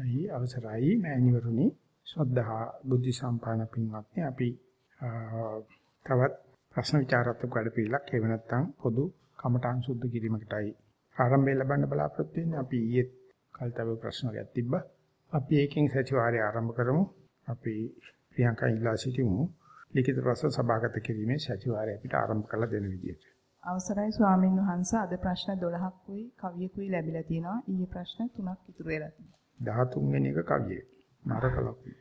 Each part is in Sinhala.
එහි අවසරයි මෑණිවරුනි. ශ්‍රද්ධා බුද්ධ සම්පන්න පින්වත්නි අපි තවත් ප්‍රශ්න විචාරත්මක වැඩපිළිවෙලක් එහෙම නැත්නම් පොදු කමඨං සුද්ධ කිරීමකටයි ආරම්භය ලබන්න බලාපොරොත්තු වෙන්නේ. අපි ඊයේ කල්තව ප්‍රශ්න ගැත් තිබ්බා. අපි ඒකෙන් සතිವಾರය ආරම්භ කරමු. අපි ප්‍රියංකා ඉල්ලා සිටිමු. ලිඛිත ප්‍රශ්න සභාගත කිරීමේ සතිವಾರය අපිට ආරම්භ කළ දෙන විදියට. අවසරයි ස්වාමින් වහන්සේ අද ප්‍රශ්න 12කුයි කවියකුයි ලැබිලා තියෙනවා. ඊයේ ප්‍රශ්න 3ක් ඉතුරු වෙලා තියෙනවා. 13 වෙනි එක කවියේ නරක ලකුණු.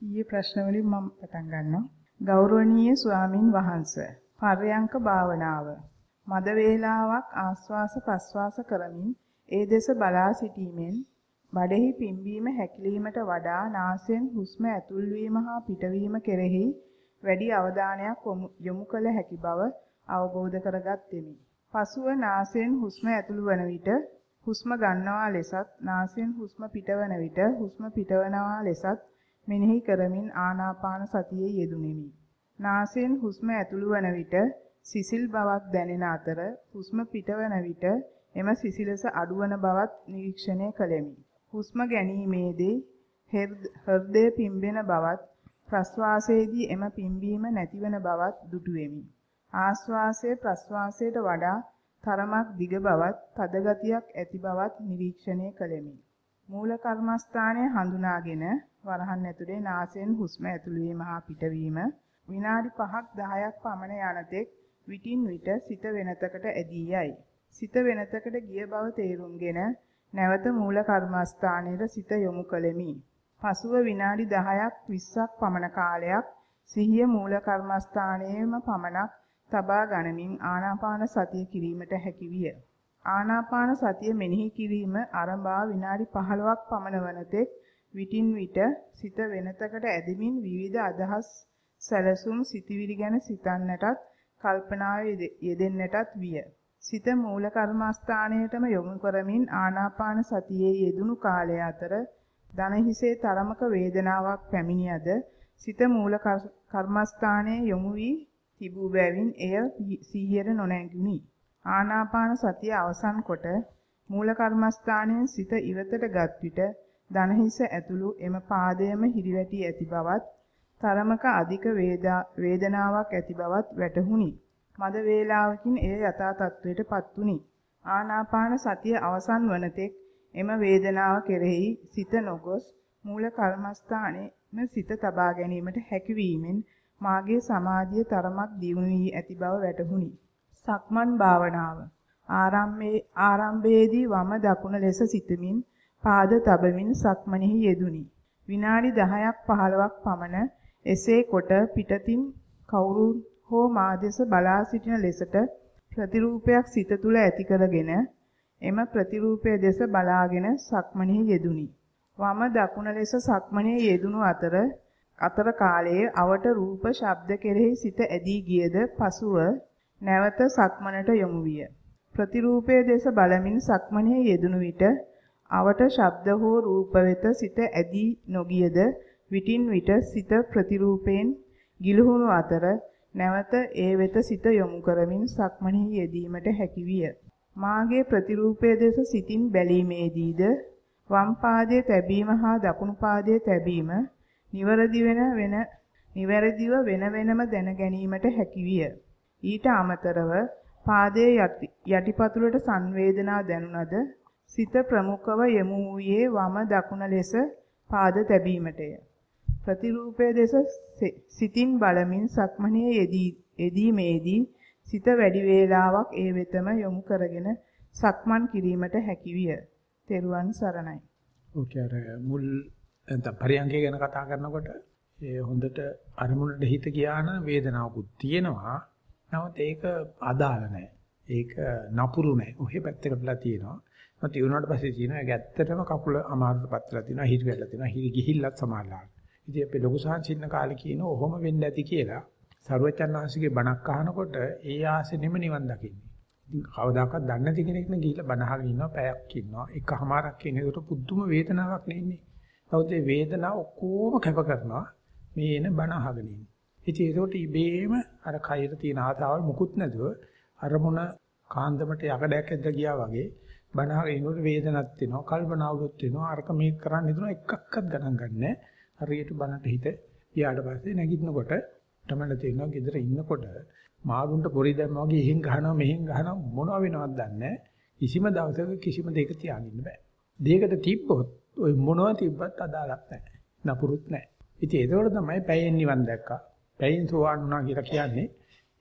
ඊයේ ප්‍රශ්න වලින් මම පටන් ගන්නවා. ගෞරවනීය ස්වාමින් වහන්සේ. පර්යංක භාවනාව. මද වේලාවක් ආස්වාස ප්‍රස්වාස කරමින් ඒ දෙස බලා සිටීමෙන් බඩෙහි පිම්බීම හැකිලීමට වඩා නාසයෙන් හුස්ම ඇතුල් වීම හා පිටවීම කෙරෙහි වැඩි අවධානයක් යොමු කළ හැකි බව අවබෝධ කරගත්ෙමි. පසුව නාසයෙන් හුස්ම ඇතුළු වන විට හුස්ම ගන්නවා ලෙසත් නාසයෙන් හුස්ම පිටවන විට හුස්ම පිටවනවා ලෙසත් මෙනෙහි කරමින් ආනාපාන සතියේ යෙදුණෙමි. නාසයෙන් හුස්ම ඇතුළු වන විට සිසිල් බවක් දැනෙන අතර හුස්ම පිටවන විට එම සිසිලස අඩුවන බවත් නිරීක්ෂණය කළෙමි. හුස්ම ගැනීමේදී හෘදය පිම්බෙන බවත් ප්‍රස්වාසයේදී එම පිම්බීම නැතිවන බවත් දුටුවෙමි. ආස්වාසයේ ප්‍රස්වාසයට වඩා තරමක් දිග බවත්, තද ගතියක් ඇති බවත් නිරීක්ෂණය කළෙමි. මූල කර්මස්ථානය හඳුනාගෙන වරහන් ඇතුලේ නාසයෙන් හුස්ම ඇතුළු වීම හා පිටවීම විනාඩි 5ක් 10ක් පමණ යනතෙක් විටින් විට සිත වෙනතකට ඇදී යයි. සිත වෙනතකට ගිය බව තේරුම්ගෙන නැවත මූල කර්මස්ථානයේ සිත යොමු කළෙමි. පසුව විනාඩි 10ක් 20ක් පමණ කාලයක් සිහිය මූල කර්මස්ථානයේම පමණක් තබා ගනිමින් ආනාපාන සතිය කිරීමට හැකි විය. ආනාපාන සතිය මෙනෙහි කිරීම ආරම්භා විනාඩි 15ක් පමණ වනතෙක් විටින් විට සිත වෙනතකට ඇදෙමින් විවිධ අදහස් සැලසුම් සිටිවිලි ගැන සිතන්නටත් කල්පනාවේ යෙදෙන්නටත් විය. සිත මූල කර්මස්ථානයටම යොමු කරමින් ආනාපාන සතියේ යෙදුණු කාලය අතර දන හිසේ තරමක වේදනාවක් පැමිණියද සිත මූල කර්මස්ථානයේ යොමු වී තිබූ බැවින් එය සිහියට නොනැගුණි. ආනාපාන සතිය අවසන් කොට මූල කර්මස්ථානයෙන් සිත ඉවතට ගත් විට දනහිස ඇතුළු එම පාදයේම හිරිවැටි ඇති බවත් තරමක අධික වේදනාවක් ඇති බවත් වැටහුණි. මද වේලාවකින් එය යථා තත්වයටපත් වුණි. ආනාපාන සතිය අවසන් වනතෙක් එම වේදනාව කෙරෙහි සිත නොගොස් මූල කර්මස්ථානයේ සිත තබා ගැනීමට හැකියවීමෙන් මාගේ සමාධිය තරමක් දියුණු වී ඇති බව වැටහුණි. සක්මන් භාවනාව ආරම්භයේ ආරම්භයේදී වම දකුණ ලෙස සිතමින් පාද තබමින් සක්මනෙහි යෙදුනි. විනාඩි 10ක් 15ක් පමණ එසේ කොට පිටතින් කවුරු හෝ මා දෙස බලා සිටින ලෙසට ප්‍රතිරූපයක් සිත තුළ ඇති කරගෙන එම ප්‍රතිරූපය දෙස බලාගෙන සක්මනෙහි යෙදුනි. වම දකුණ ලෙස සක්මනේ යෙදුණු අතර අතර කාලයේ අවට රූප ශබ්ද කෙරෙහි සිත ඇදී ගියද පසුව නැවත සක්මනට යොමු විය. ප්‍රතිරූපයේ දෙස බලමින් සක්මනේ යෙදුණු විට අවට ශබ්ද හෝ රූප වෙත සිත ඇදී නොගියද විටින් විට සිත ප්‍රතිරූපයෙන් ගිලහුණු අතර නැවත ඒ වෙත සිත යොමු කරමින් සක්මනේ යෙදීමට හැකි විය. මාගේ ප්‍රතිරූපයේ දෙස සිතින් බැලීමේදීද වම් පාදයේ තැබීම හා දකුණු පාදයේ තැබීම නිවැරදි වෙන වෙන නිවැරදිව වෙන වෙනම දැන ගැනීමට හැකි විය. ඊට අමතරව පාදයේ යටිපතුලට සංවේදනා දැනුණද සිත ප්‍රමුඛව යමු වූයේ වම දකුණ ලෙස පාද තැබීමටය. ප්‍රතිරූපයේ දෙස සිතින් බලමින් සක්මණේ යෙදී යෙදීමේදී සිත වැඩි වේලාවක් ඒ වෙතම යොමු කරගෙන සක්මන් කිරීමට හැකි විය. තෙරුවන් සරණයි. ඔකේ අර මුල් නැත්නම් පරියංගය ගැන කතා කරනකොට ඒ හොඳට අරමුණට හිත ගියා නම් වේදනාවකුත් තියෙනවා. නමුත් ඒක අදාළ නැහැ. ඒක නපුරු නැහැ. ඔහේ පැත්තකටලා තියෙනවා. මත ඉවුණාට පස්සේ තියෙනවා ඒක ඇත්තටම කකුල අමාරුටපත් වෙලා තියෙනවා. හිරි වෙලා තියෙනවා. හිරි ගිහිල්ලත් සමානලා. ඉතින් අපි ලොකු සාංශින්න කාලේ කියන ඔහොම වෙන්න ඇති කියලා සරුවචන්හන්සේගේ බණක් අහනකොට ඒ ආසෙනෙම නිවන් දකින්නේ. ඉතින් කවදාකවත් දන්නේ නැති කෙනෙක් නේ ගිහිල්ලා බණ අහගෙන ඉන්නවා පැයක් ඉන්නවා එකමාරක් කියන එකට පුදුම වේදනාවක් නේ ඉන්නේ. නමුත් මේ වේදනාව ඔක්කොම කැප කරනවා මේ එන බණ අහගෙන ඉන්න. ඉතින් ඒකට ඉබේම අර කයර තියෙන ආතාවල් මුකුත් නැතුව අරමුණ කාන්දමට යකඩයක් ඇද්ද ගියා වගේ බණහගෙන ඉන්නකොට වේදනක් තියෙනවා, කල්පනාවලුත් තියෙනවා, අරක මේක කරන්න හිතනවා එකක්වත් ගණන් ගන්නෑ. හරියට බණට හිත ගියාට පස්සේ නැගිටිනකොට තමයි තේරෙනවා ගෙදර ඉන්නකොට මාළුන්ට පොරි දැම්මා වගේ එහෙන් ගහනවා මෙහෙන් ගහනවා මොනව වෙනවද දන්නේ කිසිම දවසක කිසිම දෙයක තියාගන්න බෑ. දෙයකට තිබ්බොත් ওই මොනව තිබ්බත් අදාළක් නැහැ. නපුරුත් නැහැ. ඉතින් ඒකවල තමයි පැයෙන් නිවන් දැක්කා. පැයෙන් සෝවාන් වුණා කියලා කියන්නේ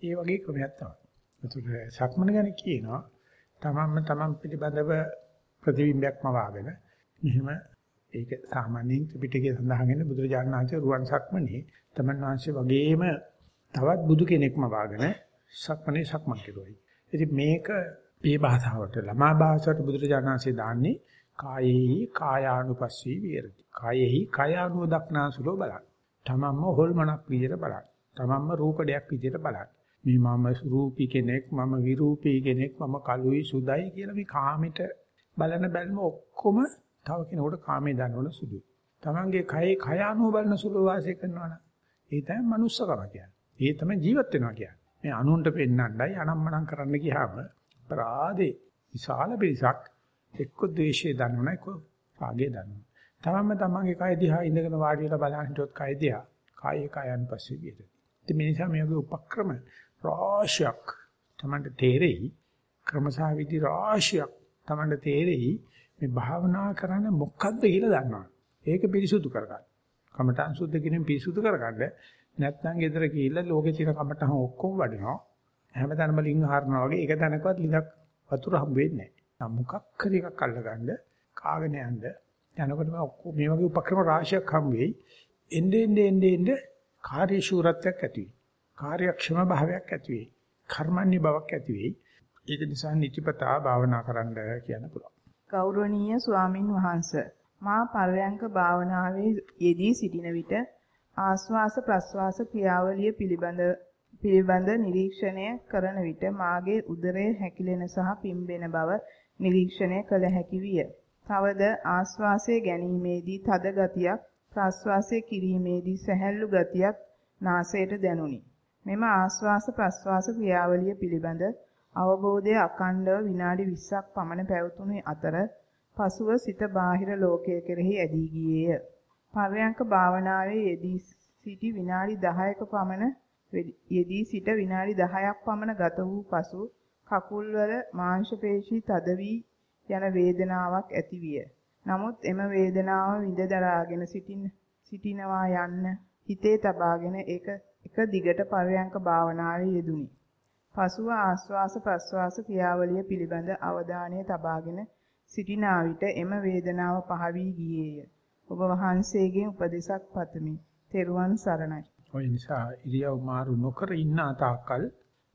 ඒ වගේ ක්‍රමයක් තමයි. ඒතර සක්මන ගැන කියනවා තමන්ම තමන් පිළිබඳව ප්‍රතිබිම්බයක්ම වාගෙන මෙහෙම ඒක සාමාන්‍යයෙන් ත්‍රිපිටකයේ සඳහන් වෙන බුදුරජාණන් වහන්සේ රුවන් සක්මනේ තමන් වහන්සේ වගේම තවත් බුදු කෙනෙක්ම වාගෙන සක්මනේ සක්මන් කෙරුවයි. ඉතින් මේක මේ භාෂාවට ළමා භාෂාවට බුදුරජාණන් වහන්සේ දාන්නේ කායෙහි කායානුපස්සී විහෙරති. කායෙහි කායානුව දක්නාසුලෝ බලන්න. තමන්ම හොල්මනක් විදියට බලන්න. තමන්ම රූපඩයක් විදියට බලන්න. මේ මම රූපී කෙනෙක් මම විරූපී කෙනෙක් මම කළුයි සුදයි කියලා මේ කාමෙට බලන බැල්ම ඔක්කොම තව කෙනෙකුට කාමේ දනවන සුදුයි. තමන්ගේ කයේ කය අනුව බලන සුළු වාසය කරනවා නම් ඒ තමයි manussකම කියන්නේ. ඒ තමයි ජීවත් වෙනවා කියන්නේ. මේ අනුන්ට පෙන්නන්නයි අනම්මනම් කරන්න ගියාම අපරාධේ විශාල පිරිසක් එක්ක ද්වේෂය දන්නවන එක්ක රාගය දන්නවන. තමන්ම තමන්ගේ කය දිහා ඉඳගෙන වාඩි වෙලා බලන් හිටියොත් කය දිහා කායේ කයන් පස්සේ විහෙද. ඉතින් මේ නිසා මේ වගේ උපක්‍රම රාශියක් තමන්ට තේරෙයි ක්‍රමසා විදි රාශියක් තමන්ට තේරෙයි මේ භාවනා කරන්න මොකක්ද කියලා දන්නවා. ඒක පිරිසුදු කරගන්න. කමඨං සුද්ධ කිරීම පිරිසුදු කරගන්න. නැත්නම් ගෙදර ගිහිල්ලා ලෝකේ තියෙන කමඨං ඔක්කොම වඩනවා. හැමතැනම ලිංග හරනවා වගේ එක තැනකවත් ලිඳක් වතුර හම්බ වෙන්නේ නැහැ. මොකක් හරි එකක් අල්ලගන්න කාගෙන යන්න යනකොට මේ ඔක්කොම මේ වගේ උපක්‍රම රාශියක් හම්බ වෙයි. එnde ende ende ende කාර්යශූරත්වයක් ඇති වෙයි. කාර්යක්ෂම භාවයක් ඇති වෙයි. කර්මන්නේ බවක් ඇති වෙයි. ඒක නිසා නිතිපතා භාවනා කරන්න කියන්න පුළුවන්. ගෞරවනීය ස්වාමින් වහන්සේ මා පරයන්ක භාවනාවේ යෙදී සිටින විට ආස්වාස ප්‍රස්වාස ක්‍රියාවලිය පිළිබඳ පිළිබඳ නිරීක්ෂණය කරන විට මාගේ උදරයේ හැකිලෙන සහ පිම්බෙන බව නිරීක්ෂණය කළ හැකි විය. තවද ආස්වාසයේ ගැනීමේදී තද ගතියක් ප්‍රස්වාසයේ කිරීමේදී සැහැල්ලු ගතියක් නාසයට දැනුනි. මෙම ආස්වාස ප්‍රස්වාස ක්‍රියාවලිය පිළිබඳ අවබෝධය අකණ්ඩව විනාඩි 20ක් පමණ පැවතුණු අතර පසුව සිත බාහිර ලෝකයේ කෙරෙහි ඇදී ගියේය. පර්යංක භාවනාවේ යෙදී සිටි විනාඩි 10ක පමණ යෙදී සිට විනාඩි 10ක් පමණ ගත වූ පසු කකුල්වල මාංශ පේශී තද වී යන වේදනාවක් ඇතිවිය. නමුත් එම වේදනාව විඳ දරාගෙන සිටින සිටිනවා යන්න හිතේ තබාගෙන ඒක එක දිගට පරයන්ක භාවනාවේ යෙදුනි. පසුව ආස්වාස ප්‍රස්වාස ක්‍රියාවලිය පිළිබඳ අවධානය තබාගෙන සිටිනා විට එම වේදනාව පහ වී ගියේය. ඔබ වහන්සේගෙන් උපදෙසක් පතමි. තෙරුවන් සරණයි. ඔය නිසා ඉරියව් මාරු නොකර ඉන්න තාක්කල්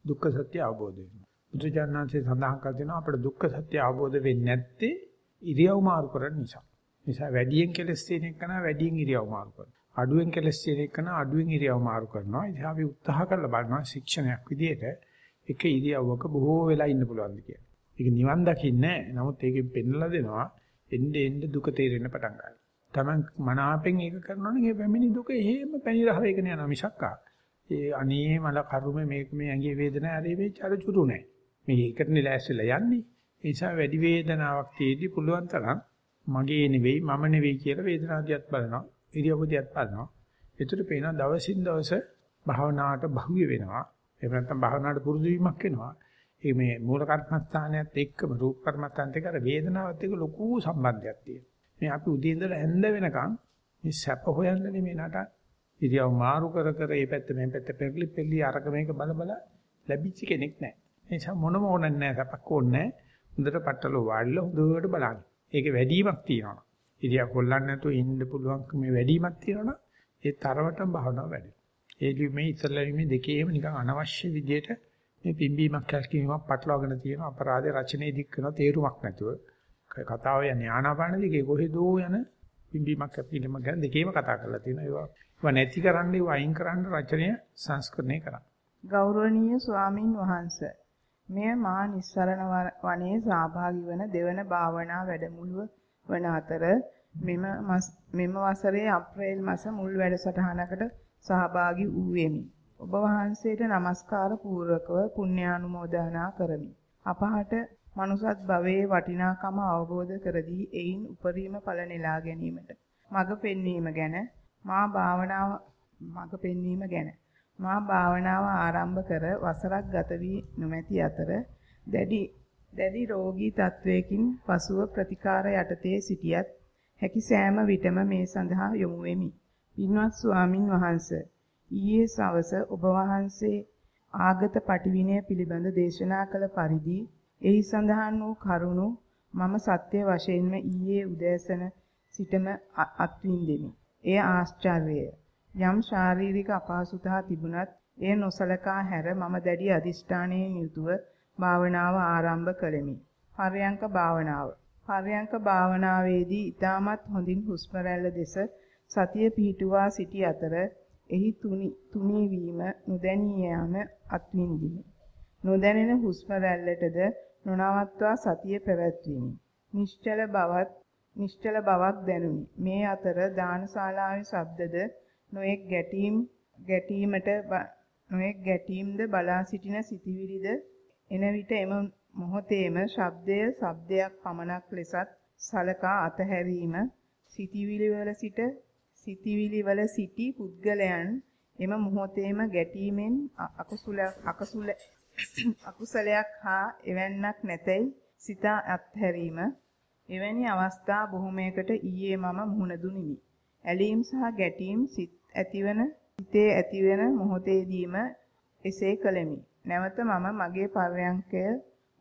දුක්ඛ සත්‍ය අවබෝධ වෙනවා. බුදුජානනාංශයේ සඳහන් කර දෙනවා අපිට දුක්ඛ සත්‍ය අවබෝධ වෙන්නේ නැත්තේ ඉරියව් මාරු කරන නිසා. නිසා වැඩියෙන් කෙලස් තියෙන එක නා වැඩියෙන් ඉරියව් මාරු කරනවා. අඩුවෙන් කෙලස් තියෙන එකන අඩුවෙන් ඉරියව් මාරු කරනවා. ඉතින් අපි උත්සාහ කරලා බලනවා ශික්ෂණයක් විදියට එක ඉරියව්වක බොහෝ වෙලා ඉන්න පුළුවන්ද කියලා. ඒක නිවන් දකින්නේ නමුත් ඒකෙන් පෙන්ලා දෙනවා එnde එnde දුක තේරෙන්න පටන් ගන්නවා. Taman මනාපෙන් ඒක කරනවා නම් ඒ පැමිණි දුක එහෙම පැණි රහ වේගන යනවා මිසක්කා. ඒ අනේ මල කරුමේ මේක මේ ඇඟේ වේදනාව හරි වෙච්ච අර චුරු නැහැ. මේ ඒකටනේ ලෑස්තිලා යන්නේ. ඒ නිසා වැඩි වේදනාවක් තියේදී පුළුවන් තරම් මගේ නෙවෙයි මම නෙවෙයි කියලා වේදනාව දිහත් බලනවා. ඉරියව්වදියත් බලනවා. ඒතර පේනවා දවසින් දවස භාවනාවට බහුවේ වෙනවා. එහෙම නැත්නම් භාවනාවට පුරුදු වීමක් වෙනවා. ඒ මේ මූල කර්මස්ථානයත් එක්කම රූප කර්මස්ථානත් එක්ක අර වේදනාවත් එක්ක ලොකු සම්බන්ධයක් තියෙනවා. මේ අපි උදේ ඉඳලා හැන්ද වෙනකන් මේ සැප හොයන්නේ මේ නට ඉරියව් මාරු කර කර මේ පැත්ත මේ පැත්ත පෙරලි පෙරලි අරක මේක බල බල ලැබිච්ච කෙනෙක් නැහැ. ඒ නිසා මොනම ඕනක් නැහැ සැපක් ඕනේ නැහැ. හොඳට පట్టල වාඩිලා හොඳට බලන්න. ඒකේ වැඩිමක් තියෙනවා. ඉරියා කොල්ලන්න නැතුව ඉන්න පුළුවන් මේ වැඩිමක් තියෙනවනම් ඒ තරමටම භාවනාව වැඩි. ඒ ලියුමේ ඉස්සල්ලා ලියුමේ දෙකේම නිකන් අනවශ්‍ය විදියට මේ පිම්බීමක් කැස්කීමක් පටලවාගෙන තියෙන අපරාධ රචනයේ දික් කරන තේරුමක් නැතුව කතාව යන්නේ ආනාපාන දිගේ කොහෙදෝ යන පිම්බීමක් කැපීමක් ගැන දෙකේම කතා කරලා තියෙනවා. ඒවා ඒවා නැති කරන්නේ වයින් කරන්න රචනය සංස්කරණය කරන්න. ගෞරවනීය ස්වාමින් වහන්සේ මෙය මා නිස්සරණ වනයේ සහභාගී වන දෙවන භාවනා වැඩමුළුව වන අතර මෙම මෙම වසරේ අප්‍රේල් මාස මුල් වැඩසටහනකට සහභාගී වූෙමි. ඔබ වහන්සේට নমස්කාර පූර්වකව පුණ්‍යානුමෝදනා කරමි. අපහට මනුසත් භවයේ වටිනාකම අවබෝධ කරදී එයින් උපරිම ඵල නෙලා ගැනීමට මඟ පෙන්වීම ගැන මා භාවනාව මඟ පෙන්වීම ගැන මා භාවනාව ආරම්භ කර වසරක් ගත වී නොමැති අතර දැඩි දැඩි රෝගී තත්වයකින් පසුව ප්‍රතිකාර යටතේ සිටියත් හැකි සෑම විටම මේ සඳහා යොමු වෙමි. පින්වත් ස්වාමින් වහන්සේ ඊයේ සවස ඔබ වහන්සේ ආගත පටිවිණය පිළිබඳ දේශනා කළ පරිදි එහි සඳහන් වූ කරුණු මම සත්‍ය වශයෙන්ම ඊයේ උදෑසන සිටම අත්විඳෙමි. එය ආශ්චර්යය. යම් ශාරීරික අපහසුතා තිබුණත් එය නොසලකා හැර මම දැඩි අදිෂ්ඨානයෙන් යුතුව භාවනාව ආරම්භ කළෙමි. පර්යංක භාවනාව. පර්යංක භාවනාවේදී ඊටමත් හොඳින් හුස්ම දෙස සතිය පිහිටුවා සිටි අතර එහි තුනී වීම නොදැනී යාම අත්විඳිමි. නොදැනෙන හුස්ම රැල්ලටද නොනවත්වා සතිය පැවැත්විමි. නිශ්චල බවත් නිශ්චල බවක් දැනුනි. මේ අතර දානශාලාවේ ශබ්දද නොඑක් ගැටීම් ගැටීමට නොඑක් ගැටීම්ද බලා සිටින සිටිවිලිද එන විට එම මොහොතේම ශබ්දය ශබ්දයක් පමණක් ලෙසත් සලකා අතහැරීම සිටිවිලි වල සිට සිටිවිලි වල සිටි පුද්ගලයන් එම මොහොතේම ගැටීමෙන් අකුසල අකුසල අකුසලයක් හා එවන්නක් නැතයි සිතා අත්හැරීම එවැනි අවස්ථා බොහොමයකට ඊයේ මම මුහුණ දුනිමි. ඇලීම් සහ ගැටීම් සිත් ඇතිවන හිතේ ඇතිවන මොහොතේදීම එසේ කළෙමි. නැවත මම මගේ පර්යංකය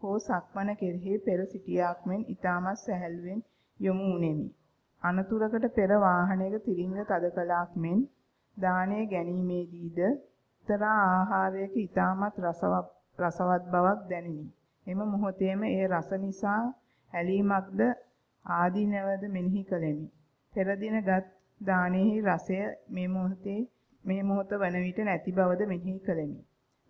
හෝ සක්මන කෙරෙහි පෙර සිටියාක් මෙන් ඊටමත් සැහැල්ලුවෙන් යොමු වුනේමි. අනතුරකට පෙර වාහනයක තිරිංග තද කලාක් මෙන් දාණය ගැනීමේදීද තරා ආහාරයක ඊටමත් රසවත් බවක් දැනිනි. එම මොහොතේම ඒ රස නිසා ඇලීමක්ද ආදීනවද මෙනෙහි කළෙමි. පෙර දිනගත් දානෙහි රසය මේ මොහොතේ මේ මොහොත වන විට නැති බවද මෙනෙහි කළෙමි.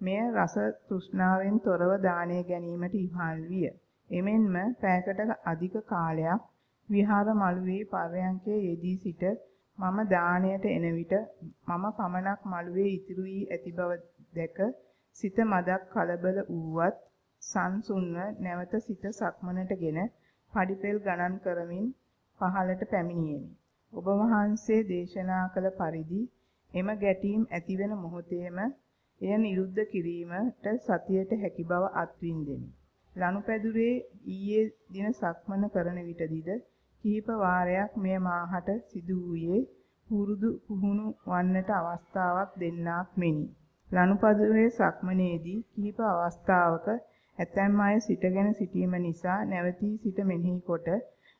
මෙය රස තෘෂ්ණාවෙන් තොරව දාණය ගැනීමට ඉහල් විය. එමෙන්ම පෑකට අධික කාලයක් විහාර මළුවේ පර්යංකයේ යෙදී සිට මම දාණයට එන විට මම පමණක් මළුවේ ඉතිරි වී ඇති බව දැක සිත මදක් කලබල වූවත් සංසුන්ව නැවත සිත සක්මනටගෙන පඩිපෙල් ගණන් කරමින් පහළට පැමිණියෙමි. ඔබ වහන්සේ දේශනා කළ පරිදි එම ගැටීම් ඇතිවෙන මොහොතේම එය නිරුද්ධ කිරීමට සතියට හැකි බව අත්විඳෙමි. ලනුපැදුරේ ඊයේ දින සක්මන කරන විටදීද කිහිප වාරයක් මෙය මාහට සිදු වූයේ පුරුදු පුහුණු වන්නට අවස්ථාවක් දෙන්නාක් මෙනි. ලනුපැදුරේ සක්මනේදී කිහිප අවස්ථාවක ඇතැම් අය සිටගෙන සිටීම නිසා නැවතී සිට මෙනෙහි කොට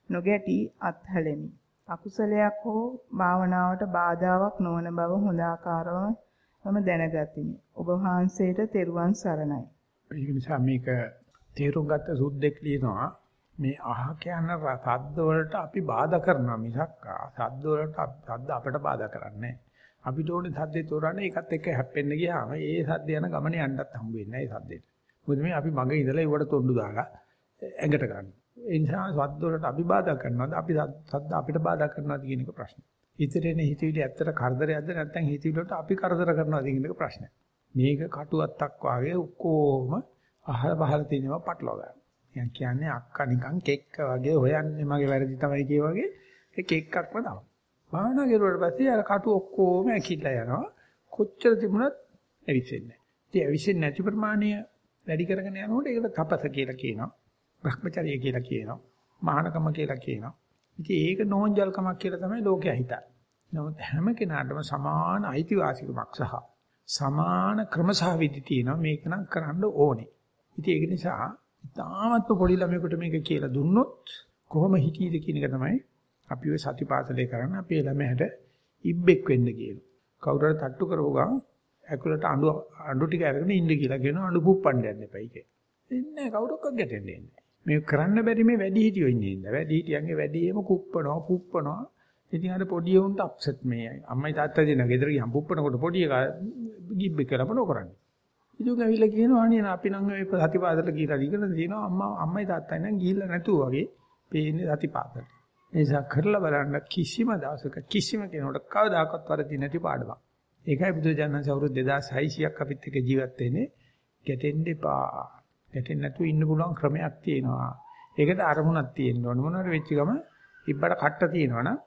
නොගැටි අත්හලෙමි. අකුසලයක් හෝ භාවනාවට බාධාවක් නොවන බව හොඳ ආකාරව මම දැනගතිමි. ඔබ වහන්සේට තෙරුවන් සරණයි. ඒක නිසා මේක තේරුම් ගත්ත සුද්දෙක් ලියනවා මේ අහ කියන සද්ද වලට අපි බාධා කරනවා මිසක් සද්ද වලට සද්ද අපට බාධා කරන්නේ අපිට ඕනේ සද්දේ තෝරන්නේ ඒකත් එක්ක හැප්පෙන්න ගියාම ඒ සද්ද යන ගමනේ යන්නත් හම්බ වෙන්නේ නැහැ ඒ සද්දෙට. මොකද මේ අපි මගේ ඉඳලා ඒවට තොණ්ඩු දාලා ඇඟට ගන්න. ඒ නිසා සද්ද වලට අපි බාධා කරනවද අපි සද්ද අපිට බාධා කරනවද කියන එක ප්‍රශ්නේ. හිතට එන හිතවිලි ඇත්තට කරදරයක්ද නැත්නම් හිතවිලි වලට අපි කරදර කරනවද කියන එක ප්‍රශ්නේ. මේක කටුවත්තක් වාගේ ඔක්කොම අහල බහල තියෙනවා පටලවා ගන්න. මම කියන්නේ අක්කා නිකන් කෙක්ක වගේ හොයන්නේ මගේ වැරදි තමයි කිය වගේ ඒ කෙක්කක්ම තමයි. භාවනා කරුවාට පස්සේ අර කටු ඔක්කොම ඇකිලා යනවා. කොච්චර තිබුණත් ඇවිස්සෙන්නේ නැහැ. ඉතින් ඇවිස්සෙන්නේ නැති ප්‍රමාණය වැඩි කරගෙන යනකොට ඒකට තපස කියලා කියනවා. භ්‍රමචර්ය කියලා කියනවා. මහානකම කියලා කියනවා. ඉතින් ඒක නෝන්ජල්කමක් කියලා තමයි ලෝකයා හිතන්නේ. නමුත් හැම කෙනාටම සමාන අයිතිවාසිකමක් සහ සමාන ක්‍රමසහ විදි තියෙනවා මේක නම් කරන්න ඕනේ. ඉතින් ඒක නිසා ඉතාමත්ම පොඩි ළමයෙකුට මේක කියලා දුන්නොත් කොහොම හිතීද කියන එක තමයි අපි ඔය සතිපාසලේ කරන්නේ අපේ ළමයට ඉබ්බෙක් වෙන්න කියනවා. කවුරු හරි තට්ටු කරව ගමන් ඇකුලට අඬු අඬු ටික අරගෙන ඉන්න කියලා කියනවා අඬු පුප්පන්න යන්න එපයි කියලා. එන්නේ කවුරක්වත් ගැටෙන්නේ නැහැ. මේ කරන්න බැරි මේ වැඩි හිටියෝ ඉන්නේ ඉන්න. වැඩි හිටියන්ගේ වැඩිම කුප්පනවා පුප්පනවා. ඉතින් අර පොඩි උන්ට අප්සෙට් මේ අම්මයි තාත්තා දෙන ගෙදර ගියම් පුප්පනකොට පොඩි එකා ගිබ්බ කියලා මොන කරන්නේ. ඉතින් ඇවිල්ලා කියනවා අනේ අපි නම් මේ සතිපාදට ගිහලා ඉගෙන තියෙනවා අම්මා අම්මයි තාත්තයි නම් ගිහිල්ලා නැතුව වගේ පේන්නේ සතිපාදට. ඒ නිසා කරලා බලන්න කිසිම දවසක කිසිම කෙනෙකුට කවදාකවත් වරදී නැති පාඩමක්. ඒකයි බුදුජානක අවුරුදු 2600ක් අපිත් එක්ක ජීවත් වෙන්නේ ගැටෙන්න එපා. ගැටෙන්නේ නැතුව ඉන්න පුළුවන් ක්‍රමයක් තියෙනවා. ඒකට අරමුණක් තියෙන්න ඕන මොනවාර වෙච්ච ගම ඉබ්බට කට්ට තියෙනවනම්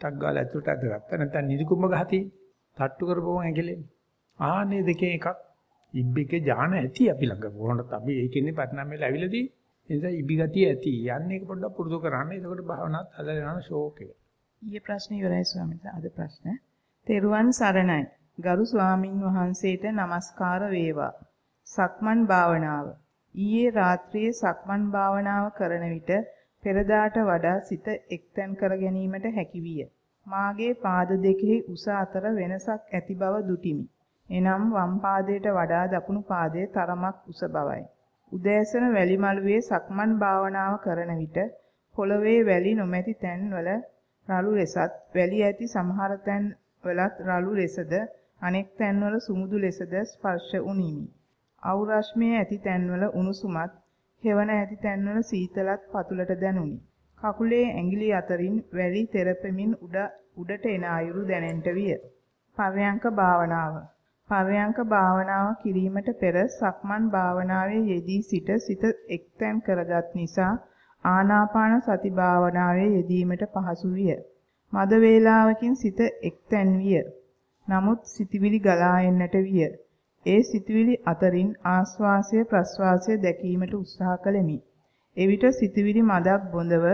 ටක් ගාලා ඇතුළට අදගත්තා නැත්නම් නිදිකුඹ ගහති තට්ටු කරපුවම ඇඟලෙන්නේ. ආනේ දෙකේ එකක් ඉබ්බෙගේ ඥාන ඇති අපි ළඟ. කොහොමද අපි ඒකෙන්නේ පරිණාම වෙලා ඇවිල්ලාදී. ඒ නිසා ඉබ්බි ගතිය ඇති. යන්නේ එක පොඩ්ඩක් පුරුදු කරන්න. එතකොට භාවනාවත් අල්ලලා යනවා ෂෝක් එක. ඊයේ ප්‍රශ්න ඉවරයි ස්වාමීන් වහන්සේ. අද ප්‍රශ්න. තෙරුවන් සරණයි. ගරු ස්වාමින් වහන්සේට নমස්කාර වේවා. සක්මන් භාවනාව. ඊයේ රාත්‍රියේ සක්මන් භාවනාව කරන විට පෙරදාට වඩා සිත එක්තැන් කර ගැනීමට හැකි විය. මාගේ පාද දෙකෙහි උස අතර වෙනසක් ඇති බව දුටිමි. එනම් වම් පාදයට වඩා දකුණු පාදයේ තරමක් උස බවයි. උදෑසන වැලි මළුවේ සක්මන් භාවනාව කරන විට පොළවේ වැලි නොමැති තැන්වල රළු ලෙසත් වැලි ඇති සමහර තැන්වලත් රළු ලෙසද අනෙක් තැන්වල සුමුදු ලෙසද ස්පර්ශ වුනිමි. අවුරශ්මයේ ඇති තැන්වල උණුසුමත් හෙවණ ඇති තැන්වල සීතලත් පතුලට දැනුනි. කකුලේ ඇඟිලි අතරින් වැලි තෙරපෙමින් උඩ උඩට එන අයුරු දැනෙන්නට විය. පර්යංක භාවනාව පර්යංක භාවනාව කිරීමට පෙර සක්මන් භාවනාවේ යෙදී සිට සිත එක්තැන් කරගත් නිසා ආනාපාන සති භාවනාවේ යෙදීමට පහසු විය. මද වේලාවකින් සිත එක්තැන් විය. නමුත් සිතවිලි ගලා එන්නට විය. ඒ සිතවිලි අතරින් ආස්වාසය ප්‍රස්වාසය දැකීමට උත්සාහ කළෙමි. එවිට සිතවිලි මදක් බොඳව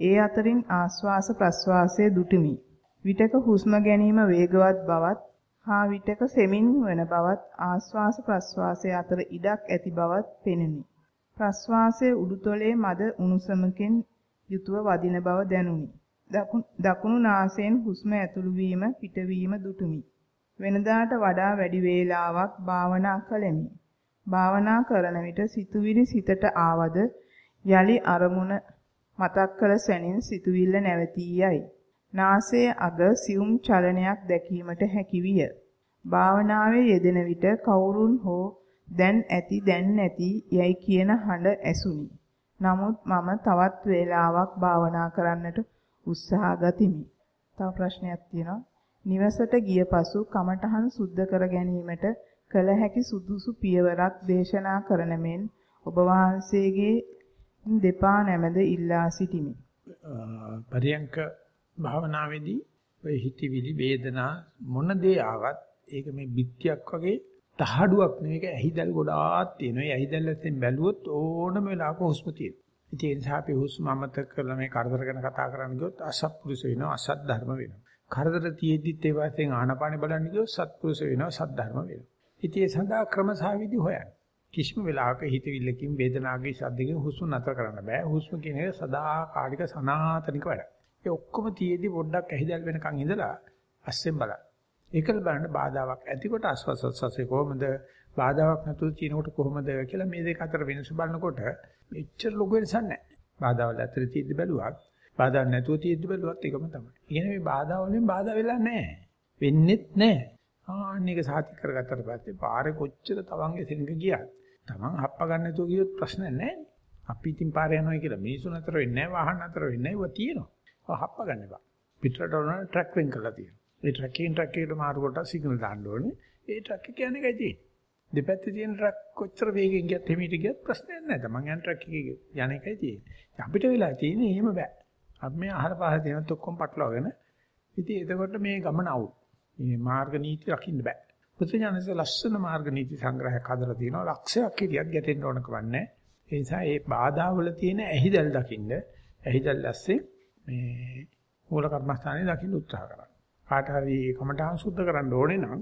ඒ අතරින් ආස්වාස ප්‍රස්වාසය දුටිමි. විටක හුස්ම ගැනීම වේගවත් බවත් හා විටක සෙමින් වන බවත් ආස්වාස ප්‍රස්වාසයේ අතර ඉඩක් ඇති බවත් පෙනුනි. ප්‍රස්වාසයේ උඩුතොලේ මද උණුසමකින් යුතුව වදින බව දැනුනි. දකුණු නාසයෙන් හුස්ම ඇතුළු වීම පිටවීම දුටුමි. වෙනදාට වඩා වැඩි වේලාවක් භාවනා කළෙමි. භාවනා කරන විට සිතුවිලි සිතට ආවද යලි අරමුණ මතක් කළ සැනින් සිතුවිල්ල නැවතී යයි. නාසයේ අග සියුම් චලනයක් දැකීමට හැකි විය. භාවනාවේ යෙදෙන විට කවුරුන් හෝ දැන් ඇති දැන් නැති යයි කියන හඬ ඇසුනි. නමුත් මම තවත් වේලාවක් භාවනා කරන්නට උත්සාහ ගතිමි. තව ප්‍රශ්නයක් තියෙනවා. නිවසට ගිය පසු කමඨහන් සුද්ධ කර ගැනීමට කළ හැකි සුදුසු පියවරක් දේශනා කරන මෙන් ඔබ වහන්සේගේ දෙපා නැමද ඉල්ලා සිටිමි. පරියංක භාවනාවේදී ඔය හිතවිලි වේදනා මොන දේ ආවත් ඒක මේ බිත්තියක් වගේ තහඩුවක් නෙවෙයි ඒක ඇහිදල් ගොඩාක් තියෙනවා. ඒ ඇහිදල්ලෙන් බැලුවොත් ඕනම වෙලාවක හුස්ම තියෙනවා. ඉතින් ඒ නිසා අපි හුස්ම අමතක කරලා මේ කරදර ගැන කතා කරන්න ගියොත් අසත්පුරුෂ වෙනවා, අසත් ධර්ම වෙනවා. කරදර තියෙද්දිත් ඒ වාසයෙන් ආනපානෙ බලන්න ගියොත් සත්පුරුෂ වෙනවා, සත් ධර්ම වෙනවා. ඉතින් ඒ සඳහා ක්‍රමසාවිදි හොයන්න. කිසිම වෙලාවක හිතවිල්ලකින් වේදනාවකින් සද්දකින් හුස්ම නැතර කරන්න බෑ. හුස්ම කියන එක සදා කාලික සනාතනික වැඩක්. ඒ ඔක්කොම තියේදී පොඩ්ඩක් ඇහිදල් වෙනකන් ඉඳලා අස්සෙන් බලන්න. ඒකල බලන්න බාධාවක් ඇතිකොට ආස්වාසස්සේ කොහොමද බාධාවක් නැතුව තියෙනකොට කොහොමද කියලා මේ දෙක අතර වෙනස බලනකොට මෙච්චර ලොකු වෙනසක් නැහැ. බාධාවල් ඇතර තියෙද්දි බැලුවත් බාධා නැතුව තියෙද්දි බැලුවත් ඒකම තමයි. ඉගෙන මේ බාධා වලින් බාධා වෙලා නැහැ. වෙන්නෙත් නැහැ. ආන්න එක සාතික කරගත්තට පස්සේ පාරේ කොච්චර තවංගේ සෙනඟ ගියත් තමන් හප්ප ගන්න නැතුව ගියොත් ප්‍රශ්න නැහැ. අපි ඉතින් පාරේ යනවා කියලා මිනිසු නතර වෙන්නේ නැහැ, වාහන නතර වෙන්නේ නැහැ. ඒවා තියෙනවා. හප්ප ගන්න එපා. පිටරට වුණා ට්‍රැක් වෙන් කරලා තියෙනවා. ඒ ට්‍රැක් එකෙන් ට්‍රැක් එකට මාරු කොට සිග්නල් දාන්න ඕනේ. ඒ ට්‍රැක් එක කියන්නේ එකයි තියෙන්නේ. දෙපැත්තේ තියෙන ට්‍රැක් කොච්චර වේගෙන් ගියත් එමෙට ගියත් ප්‍රශ්නයක් නැහැ. තමන් යන ට්‍රැක් එකේ යන එකයි තියෙන්නේ. අපිට වෙලා තියෙන්නේ එහෙම බෑ. අපි මේ අහල පහල තියෙනත් ඔක්කොම පටලවාගෙන ඉතින් එතකොට මේ ගමන අවුල්. මේ මාර්ග නීති රකින්න බෑ. පුදුජානස ලස්සන මාර්ග නීති සංග්‍රහයක් හදලා තියෙනවා. ලක්ෂයක් කිරියක් ගැටෙන්න ඕන කවන්නේ. ඒ නිසා මේ බාධා වල තියෙන ඇහිදල් දකින්න ඇහිදල් ඇස්සේ මේ මූල කර්මස්ථානේ දකින්න උත්සාහ කරන්න. කාට හරි කමටහන් සුද්ධ කරන්න ඕනේ නම්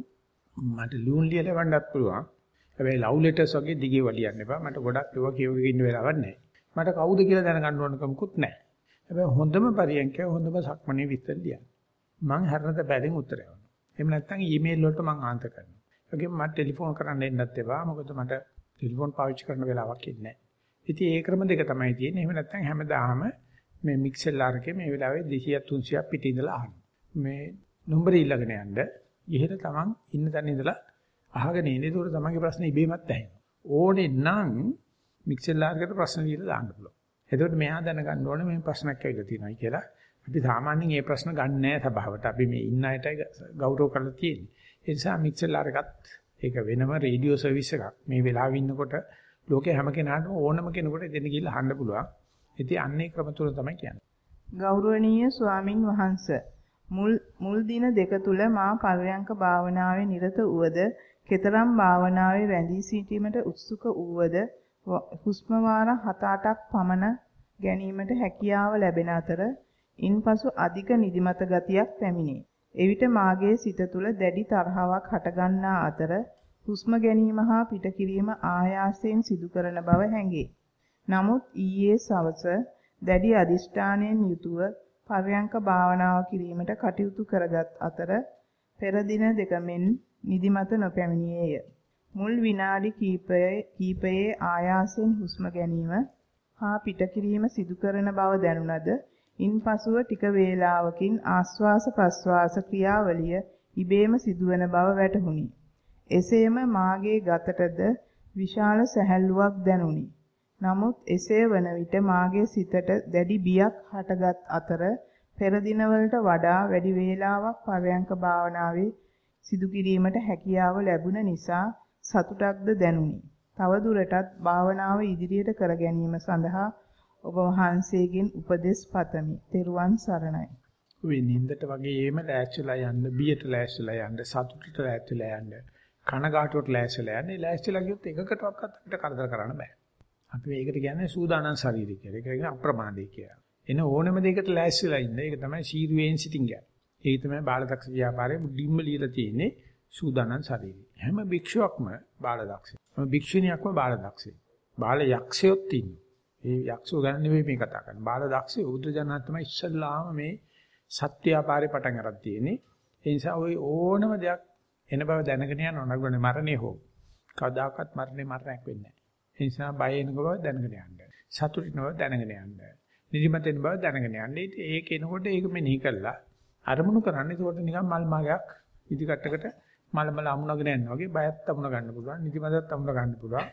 මට ලූන් ලියලා වණ්ඩත් පුළුවන්. හැබැයි ලව් ලෙටර්ස් වගේ දිගේ වලියන්න එපා. මට ගොඩක් ඒවා කියවගෙන ඉන්න වෙලාවක් නැහැ. මට කවුද කියලා දැනගන්න ඕන කමකුත් නැහැ. හැබැයි හොඳම පරියන්කය හොඳම සක්මනේ විස්තර ලියන්න. මං හැරෙනද බැරින් උත්තර යවනවා. එහෙම නැත්නම් ඊමේල් වලට මං ආන්සර් කරනවා. ඒකෙන් මට ටෙලිෆෝන් කරන්න එන්නත් එපා. මොකද මට ටෙලිෆෝන් පාවිච්චි කරන වෙලාවක් ඉන්නේ නැහැ. ඉතින් ඒ ක්‍රම දෙක තමයි තියෙන්නේ. එහෙම නැත්නම් හැමදාම මේ මික්සෙල් ආරකේ මේ වෙලාවේ 200 300ක් පිට ඉඳලා අහනවා. මේ නම්බර ඊළඟට යන්න ඉහෙට තමන් ඉන්න තැන ඉඳලා අහගෙන ඉන්නේ. ඒක තමන්ගේ ප්‍රශ්න ඉබේමත් ඇහෙනවා. ඕනේ නම් මික්සෙල් ආරකට ප්‍රශ්න දීලා දාන්න පුළුවන්. එතකොට මෙයා දැනගන්න ඕනේ මේ ප්‍රශ්නයක් ඇවිල්ලා තියෙනවායි කියලා. අපි සාමාන්‍යයෙන් මේ ප්‍රශ්න ගන්න නැහැ සභාවට. අපි මේ ඉන්න අයටයි ගෞරව කරලා තියෙන්නේ. ඒ නිසා මික්සෙල් ආරකත් ඒක වෙනම රේඩියෝ සර්විස් එකක්. මේ වෙලාවෙ ඉන්නකොට ලෝකේ හැම කෙනාටම ඕනම කෙනෙකුට දෙන්න ගිහිල්ලා අහන්න පුළුවන්. ඉතින් අන්නේ ක්‍රම තුන තමයි කියන්නේ. ගෞරවනීය ස්වාමින් වහන්සේ මුල් මුල් දින දෙක තුල මා පර්යංක භාවනාවේ නිරත වූද කෙතරම් භාවනාවේ රැඳී සිටීමට උත්සුක වූවද හුස්ම වාර 7-8ක් පමණ ගැනීමට හැකියාව ලැබෙන අතර ඉන්පසු අධික නිදිමත ගතියක් පැමිණේ. එවිට මාගේ සිත තුළ දැඩි තරහාවක් හටගන්නා අතර හුස්ම ගැනීම හා පිටකිරීම ආයාසයෙන් සිදු කරන බව හැඟේ. නමුත් ඊයේ සවස දැඩි අදිෂ්ඨානයෙන් යුතුව පර්යංක භාවනාව කිරීමට කටයුතු කරගත් අතර පෙර දින දෙක මෙන් නිදිමත නොපැමිණියේය. මුල් විනාඩි කිහිපයේ ආයාසයෙන් හුස්ම ගැනීම හා පිටකිරීම සිදු කරන බව දැනුණද ඉන්පසුව ටික වේලාවකින් ආස්වාස ප්‍රස්වාස ක්‍රියාවලිය ඉබේම සිදුවන බව වැටහුණි. එසේම මාගේ ගතටද විශාල සැහැල්ලුවක් දැනුනි. නමුත් එසේ වන විට මාගේ සිතට දැඩි බියක් හටගත් අතර පෙර දිනවලට වඩා වැඩි වේලාවක් පරයන්ක භාවනාවේ සිදු කිරීමට හැකියාව ලැබුණ නිසා සතුටක්ද දැනුනි. තව දුරටත් භාවනාව ඉදිරියට කර ගැනීම සඳහා ඔබ වහන්සේගෙන් උපදෙස් පතමි. ත්වන් සරණයි. ඔය නින්දට වගේම ලෑස්තිලා යන්න, බියට ලෑස්තිලා යන්න, සතුටට ලෑස්තිලා යන්න, කනගාටුවට ලෑස්තිලා යන්න. ලෑස්තිලා ගියොත් එකකටවත් අපිට කරදර කරන්න බෑ. අපි මේකට කියන්නේ සූදානම් ශරීරය කියලා. ඒක කියන්නේ අප්‍රමාදේ කියලා. එන ඕනම දෙයකට ලෑස්තිලා ඉන්න. ඒක තමයි සීරුවෙන් සිටින් කියන්නේ. ඒක තමයි බාලදක්ෂ ව්‍යාපාරයේ මුඩින්ම ලියලා තියෙන්නේ. සූදානම් ශරීරය. හැම භික්ෂුවක්ම බාලදක්ෂයි. හැම භික්ෂුණියක්ම බාලදක්ෂයි. බාල යක්ෂයොත් ඉන්නේ. ඒ යක්ෂෝ ගැන නෙවෙයි මේ කතා කරන්නේ. බාලදක්ෂය උද්දජනනා තමයි ඉස්සල්ලාම මේ සත්‍ය ආපාරේ පටන් අරන් තියෙන්නේ. ඒ නිසා ওই ඕනම දෙයක් එන බව දැනගෙන යන ඕනගොනේ මරණය හෝ කවදාකවත් මරණය මරණයක් වෙන්නේ නැහැ. ඒ නිසා බය එන බව දැනගෙන යන්න. සතුටින් බව දැනගෙන යන්න. නිදිමතෙන් බව දැනගෙන යන්න. ඒක එනකොට ඒක මෙනෙහි කළා අරමුණු කරන්නේ ඒකට නිකන් මල් මාගයක් ඉදිකටකට මල මල අමුණගෙන යනවා වගේ බයත් අමුණ ගන්න පුළුවන් නිදිමතත් අමුණ ගන්න පුළුවන්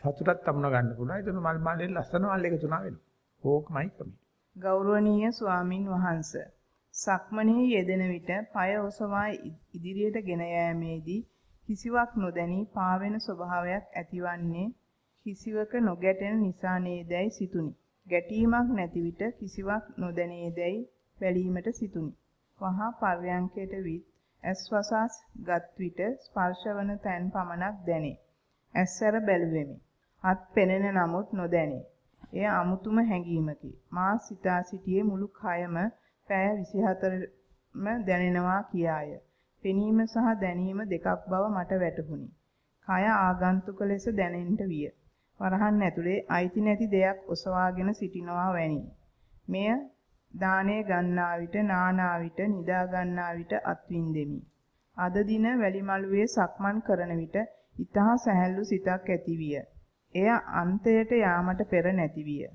සතුටත් අමුණ ගන්න පුළුවන්. ඒක මල් මාලේ ලස්සන මල් එක තුනා වෙනවා. ඕකමයි ක්‍රමය. ගෞරවනීය ස්වාමින් වහන්සේ සක්මනේ යෙදෙන විට পায় ඔසවා ඉදිරියට ගෙන යාමේදී කිසිවක් නොදැනී පාවෙන ස්වභාවයක් ඇතිවන්නේ කිසිවක නොගැටෙන නිසා නේදයි සිතුනි. ගැටීමක් නැති විට කිසිවක් නොදැනේදයි බැලීමට සිතුනි. වහා පර්යංකයට විත් ඇස්වසස් ගත් විට ස්පර්ශවන තැන් පමණක් දැනේ. ඇස්සර බැලුවෙමි. අත් පෙනෙන නමුත් නොදැනේ. එය අමුතුම හැඟීමකි. මා සිතා සිටියේ මුළු කයම පෑ 24ම දැනෙනවා කියාය. පෙනීම සහ දැනීම දෙකක් බව මට වැටහුණි. කය ආගන්තුක ලෙස දැනෙන්නට විය. වරහන් ඇතුලේ අයිති නැති දෙයක් ඔසවාගෙන සිටිනවා වැනි. මෙය දාණය ගන්නා විට නානා විට නිදා ගන්නා විට අත්විඳෙමි. අද දින වැලිමලුවේ සක්මන් කරන විට ඊටහා සැහැල්ලු සිතක් ඇතිවිය. එය අන්තයට යාමට පෙර නැතිවිය.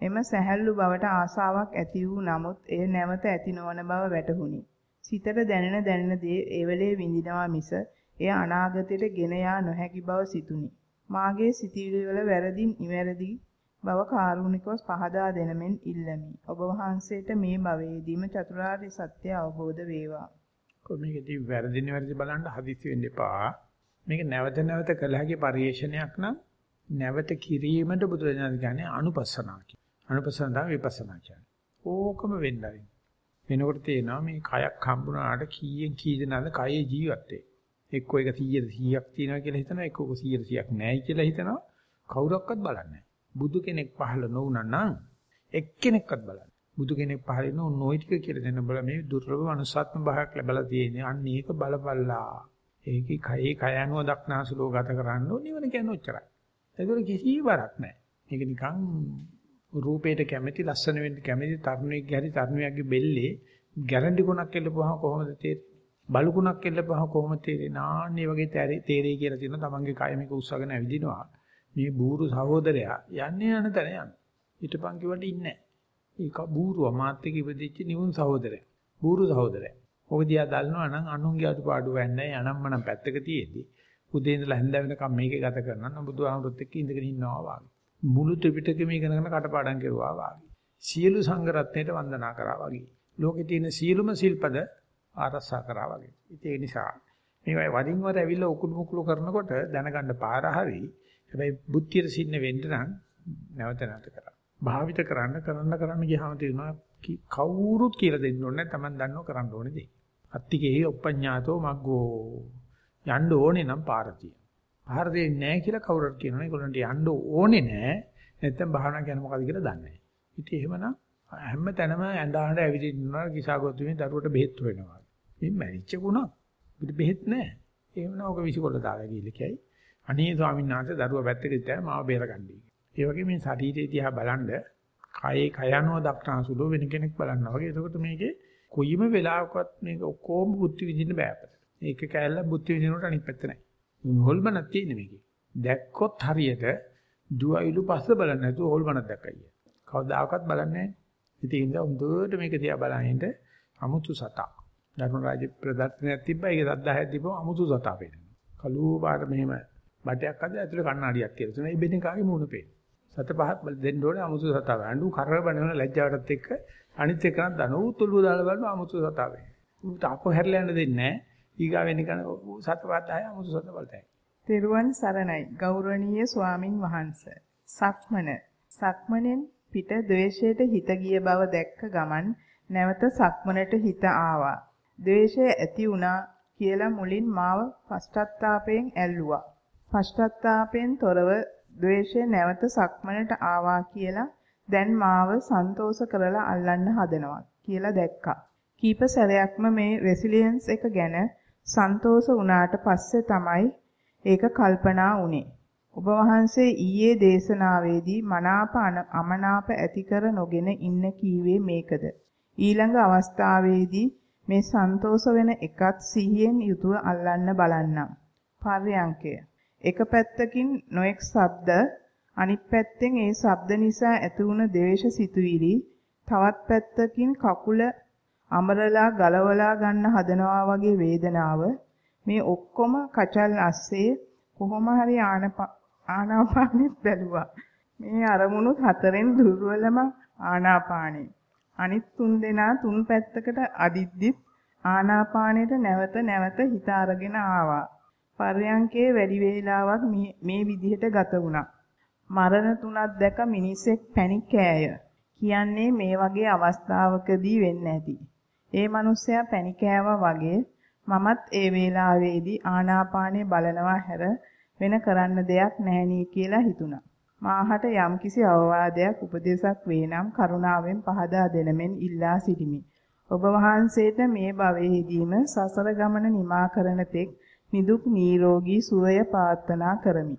එම සැහැල්ලු බවට ආසාවක් ඇති වූ නමුත් එය නැවත ඇති නොවන බව වැටහුණි. සිතට දැනෙන දැනෙන දේ ඒවලේ විඳිනවා මිස එය අනාගතයට ගෙන යා නොහැකි බව සිතුනි. මාගේ සිතවිලි වල වැරදි නිවැරදි බව කාරුණිකව පහදා දෙනමෙන් ඉල්ලමි. ඔබ වහන්සේට මේ භවයේදීම චතුරාර්ය සත්‍ය අවබෝධ වේවා. මේකදී වැරදි නිවැරදි බලන්න හදිසි වෙන්න එපා. මේක නැවත නැවත කළ හැකි පරිශ්‍රණයක් නම් නැවත කිරීමට බුදුරජාණන් කියන්නේ අනුපස්සනා කියන. අනුපස්සනා තමයි විපස්සනා කියන්නේ. ඕකම වෙන්නයි. වෙනකොට තේනවා මේ කයක් හම්බුනාට කීයෙන් කී දෙනාද කයේ ජීවත් වෙන්නේ. එක්ක එක 100 100ක් තියනවා කියලා හිතනවා එක්ක 100 100ක් නැහැ කියලා හිතනවා කවුරක්වත් බලන්නේ බුදු කෙනෙක් පහළ නොවුනා නම් එක්කෙනෙක්වත් බලන්න. බුදු කෙනෙක් පහළ වෙන නොයි ටික කියලා දෙන්න බල මේ දුර්ලභ මනුස්සාත්ම භාවයක් ලැබලා තියෙන්නේ. අන්න ඒක බලපල්ලා. ඒකේ කයේ කය අනුව දක්නාසුලෝ ගත කරන්න ඕන නිවන කියන්නේ ඔච්චරයි. ඒකවල කිසි බරක් නැහැ. මේක නිකන් රූපේට කැමැති ලස්සන වෙන්න කැමැති තරුණයෙක් ගැරි තරුණියක්ගේ බෙල්ලේ ගැරන්ටි ගුණක් එල්ලපුවහම කොහොමද තේරෙන්නේ? බලු ගුණක් එල්ලපුවහම කොහොමද තේරෙන්නේ? ආන්නේ වගේ තේරෙයි කියලා තියෙන තමන්ගේ කය මේක උස්සගෙන ඇවිදිනවා. මේ බూరు සහෝදරයා යන්නේ යන තැන යන. හිටපන් කිව්වට ඉන්නේ නැහැ. ඒක බూరుව මාත් එක්ක ඉපදිච්ච නිවුන් සහෝදරයා. බూరు සහෝදරයා. ඔකදී ආ දල්නවා නම් අනුන්ගේ අඩුපාඩු වෙන්නේ අනම්මනම් පැත්තක තියේදී. උදේ ඉඳලා හැන්ද වෙනකම් මේකේ ගත කරනවා නම් බුදුහාමුදුරුත් එක්ක ඉඳගෙන ඉන්නවා වාගේ. මුළු ත්‍රිපිටකෙම ඉගෙන ගන්න කටපාඩම් කරුවා වාගේ. සියලු සංඝරත්නයට වන්දනා කරා වගේ. ලෝකේ තියෙන සියලුම සිල්පද ආරක්ෂා කරා වගේ. ඉතින් ඒ නිසා මේවයි වරින් වර ඇවිල්ලා උකුළු මුකුළු කරනකොට දැනගන්න පාර හරි හැබැයි බුද්ධියට සින්න වෙන්න නම් නැවත නැවත කරා. භාවිත කරන්න කරන්න කරන්න ගියාම තේරෙනවා කවුරුත් කියලා දෙන්න ඕනේ නැහැ. Taman දන්නව කරන්න ඕනේ දේ. අත්තිකේ උපඤ්ඤාතෝ මග්ගෝ යන්න ඕනේ නම් පාරතිය. පාර දෙන්නේ නැහැ කියලා කවුරුත් කියනවා. ඒගොල්ලන්ට යන්න ඕනේ නැහැ. නැත්තම් භාවනා කියන්නේ මොකද්ද කියලා දන්නේ නැහැ. ඉතින් එහෙමනම් හැම තැනම ඇඳාහඬ ඇවිදින්නවා කිසాగොතුමේ දරුවට බෙහෙත් වෙනවා. මේ මැරිච්ච ගුණක්. පිට බෙහෙත් නැහැ. එහෙමනම් ඔක විසිකොල්ල දාලා ගිහලා කියයි. අනේ ස්වාමීන් වහන්සේ දරුවා පැත්තකට ඉතින් මාව බේරගන්නයි. ඒ වගේ මේ ශරීරයේ දිහා බලනද කයේ කයano දක්නාසුලෝ වෙන කෙනෙක් බලනවා වගේ. එතකොට මේකේ කොයිම වෙලාවකවත් මේක ඔක්කොම බුද්ධි විඳින්න බෑ අපිට. ඒක කැලල බුද්ධි විඳිනකොට අනිත් පැත්ත නැහැ. හොල්මනක් තියෙන මේකේ. දැක්කොත් හරියට දුවයිලු පස්ස බලන්නේ නැතුව හොල්මනක් දැක්කයි. කවදාකවත් බලන්නේ නැහැ. ඉතින් ඒ නිසා හොඳට මේක දිහා බලනින්ද අමුතු සතා. ධර්මරාජ ප්‍රදර්ශනයක් තිබ්බා. ඒක 10ක් තිබ්බම අමුතු සතා පේනවා. කළු පාට මෙහෙම බටයක් අද ඇතුලේ කණ්ණාඩියක් කියලා. එතන මේ බෙදෙන කාගේ මූණ පේන. සත පහක් දෙන්න ඕනේ අමුතු සතා. අඬු කරව බණවන ලැජ්ජාවටත් එක්ක අනිත් එකනත් දන උතුළු දාලා බලන අමුතු සතා වේ. උට අපෝ හැරලා යන්න දෙන්නේ නැහැ. ඊගාවෙන් නිකන් සත පහක් 10 අමුතු සතා බලතයි. තෙරුවන් සරණයි ගෞරවනීය ස්වාමින් වහන්සේ. සක්මන සක්මනෙන් පිට ද්වේෂයට හිත ගිය බව දැක්ක ගමන් නැවත සක්මනට හිත ආවා. ද්වේෂය ඇති වුණා කියලා මුලින් මාව පශ්චත්තාපයෙන් ඇල්ලුවා. පශ්චත්තාපයෙන් තොරව ද්වේෂය නැවත සක්මනට ආවා කියලා දැන් මාව සන්තෝෂ කරලා අල්ලන්න හදනවා කියලා දැක්කා. කීප සැරයක්ම මේ රෙසිලියන්ස් එක ගැන සන්තෝෂ වුණාට පස්සේ තමයි ඒක කල්පනා වුනේ. ඔබ වහන්සේ ඊයේ දේශනාවේදී මනාප අමනාප ඇති කර නොගෙන ඉන්න කීවේ මේකද? ඊළඟ අවස්ථාවේදී මේ සන්තෝෂ වෙන එකත් සිහියෙන් යුතුව අල්ලන්න බලන්නම්. පර්යංකය එක පැත්තකින් නොඑක් ශබ්ද අනිත් පැත්තෙන් ඒ ශබ්ද නිසා ඇති වුණ ද්වේෂ සිතුවිලි තවත් පැත්තකින් කකුල අමරලා ගලවලා ගන්න හදනවා වගේ වේදනාව. මේ ඔක්කොම කචල් ඇස්සේ කොහොම හරි ආනාපානෙත් බැලුවා. මේ අරමුණු හතරෙන් දුර්වලම ආනාපානෙ. අනිත් තුන් දෙනා තුන් පැත්තකට අදිද්දිත් ආනාපානෙට නැවත නැවත හිත අරගෙන ආවා. පර්යංකේ වැඩි වේලාවක් මේ විදිහට ගත වුණා. මරණ තුනක් දැක මිනිසෙක් පැණි කෑය. කියන්නේ මේ වගේ අවස්ථාවකදී වෙන්න ඇති. ඒ මිනිසයා පැණි කෑවා වගේ මමත් ඒ වේලාවේදී ආනාපානේ බලනවා හැර වෙන කරන්න දෙයක් නැහැ කියලා හිතුණා. මාහට යම්කිසි අවවාදයක් උපදේශක් වේනම් කරුණාවෙන් පහදා දෙනමෙන් ඉල්ලා සිටිමි. ඔබ වහන්සේට මේ භවයේදීම සසර ගමන නිමා කරන තෙක් නිදුක් නිරෝගී සුවය ප්‍රාර්ථනා කරමි.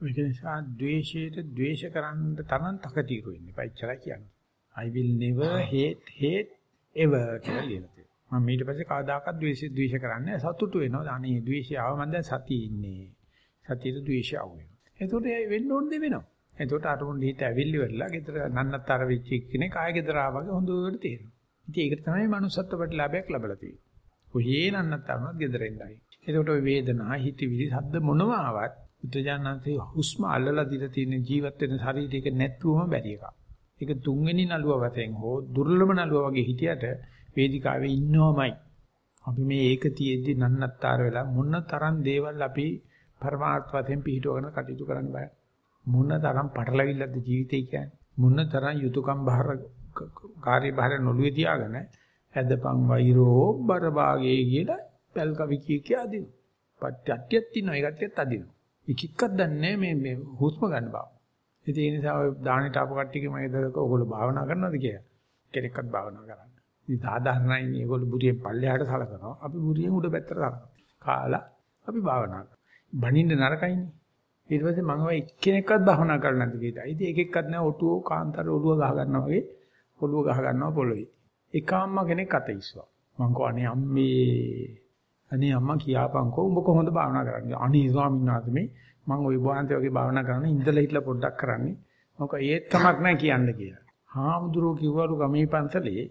ඒක නිසා ද්වේෂයට ද්වේෂ කරන්න තරම් තකතිරු වෙන්න එපා. ඉච්චරයි කියන්නේ. I will never hate hate ever කියලා ලියලා තියෙනවා. මම ඊට පස්සේ කවදාකවත් ද්වේෂ ද්වේෂ කරන්නේ සතුටු වෙනවා. අනේ ද්වේෂය ආව මම දැන් සතියේ ඉන්නේ. සතියේ ද්වේෂය ආව වෙනවා. එතකොට ඒ වෙන්න ඕන දෙ වෙනවා. එතකොට අරුණ හිත ඇවිල්ලි වෙලා ගෙදර නන්නතර වෙච්ච කෙනෙක් ආයෙ ගෙදර ආවගේ හොඳට තේරෙනවා. ඉතින් ඒකට තමයි manussත්ව ප්‍රතිලාභයක් ලැබලා තියෙන්නේ. කොහේ නන්නතරනොත් ගෙදර එන්නයි. එතකොට ওই වේදනා, හිතවිලි, ශබ්ද මොනවා ආවත් බුද්ධජානන්සේ හුස්ම අල්ලලා දීලා තියෙන ජීවත් වෙන ශරීරයක නැත්තුවම බැරි එකක්. ඒක තුන්වෙනි නළුව වතෙන් හෝ දුර්ලභ නළුව වගේ හිටියට වේදිකාවේ ඉන්නවමයි. අපි මේ ඒක තියෙද්දි නන්නත්තර වෙලා මොන තරම් දේවල් අපි පරමාර්ථ වශයෙන් පිළිටවගෙන කටයුතු කරන්න බෑ. මොන තරම් පටලවිල්ලද ජීවිතේ කියන්නේ. මොන තරම් යුතුයකම් බහර කාර්ය බහර නොළුවේ තියාගෙන ඇදපන් වෛරෝ බරභාගේ කියලා පැල් කවි කිය කිය අදිනවා. පට්ටියක් තියෙනවා ඒ කට්ටියත් අදිනවා. එකෙක්වත් දන්නේ මේ මේ හුස්ම ගන්න බව. ඉතින් ඒ නිසා ඔය දානෙට ආපු කට්ටියගේ මම එදක ඔයගොල්ලෝ භාවනා කරනවද කියලා. කෙනෙක්වත් භාවනා කරන්නේ. ඉතින් සාධාරණයි මේගොල්ලෝ බුරියෙන් පල්ලෙහාට සලකනවා. අපි බුරියෙන් උඩ පැත්තට සලකනවා. කාලා අපි භාවනා කරනවා. බනින්න නරකයිනේ. ඊට පස්සේ මම ඔය එක්කෙනෙක්වත් භාවනා කරන්නේ නැති කීයද. ඉතින් එකෙක්වත් නැහැ ඔටුව කාන්තර ඔළුව ගහ ගන්නවා වගේ ඔළුව ගහ ගන්නවා පොළොවේ. එකම්ම කෙනෙක් අත ඉස්සුවා. මං කෝ අනේ අම්මේ අනේ අම්මා කියාපන්කෝ උඹ කොහොමද භාවනා කරන්නේ? අනේ ස්වාමීන් වහන්සේ මේ මම ওই බෝහන්තේ වගේ භාවනා කරන්නේ ඉඳලා හිටලා පොඩ්ඩක් කරන්නේ. මොකද ඒත් කමක් නැහැ කියන්න කියලා. හාමුදුරුවෝ කිව්වලු ගමේ පන්සලේ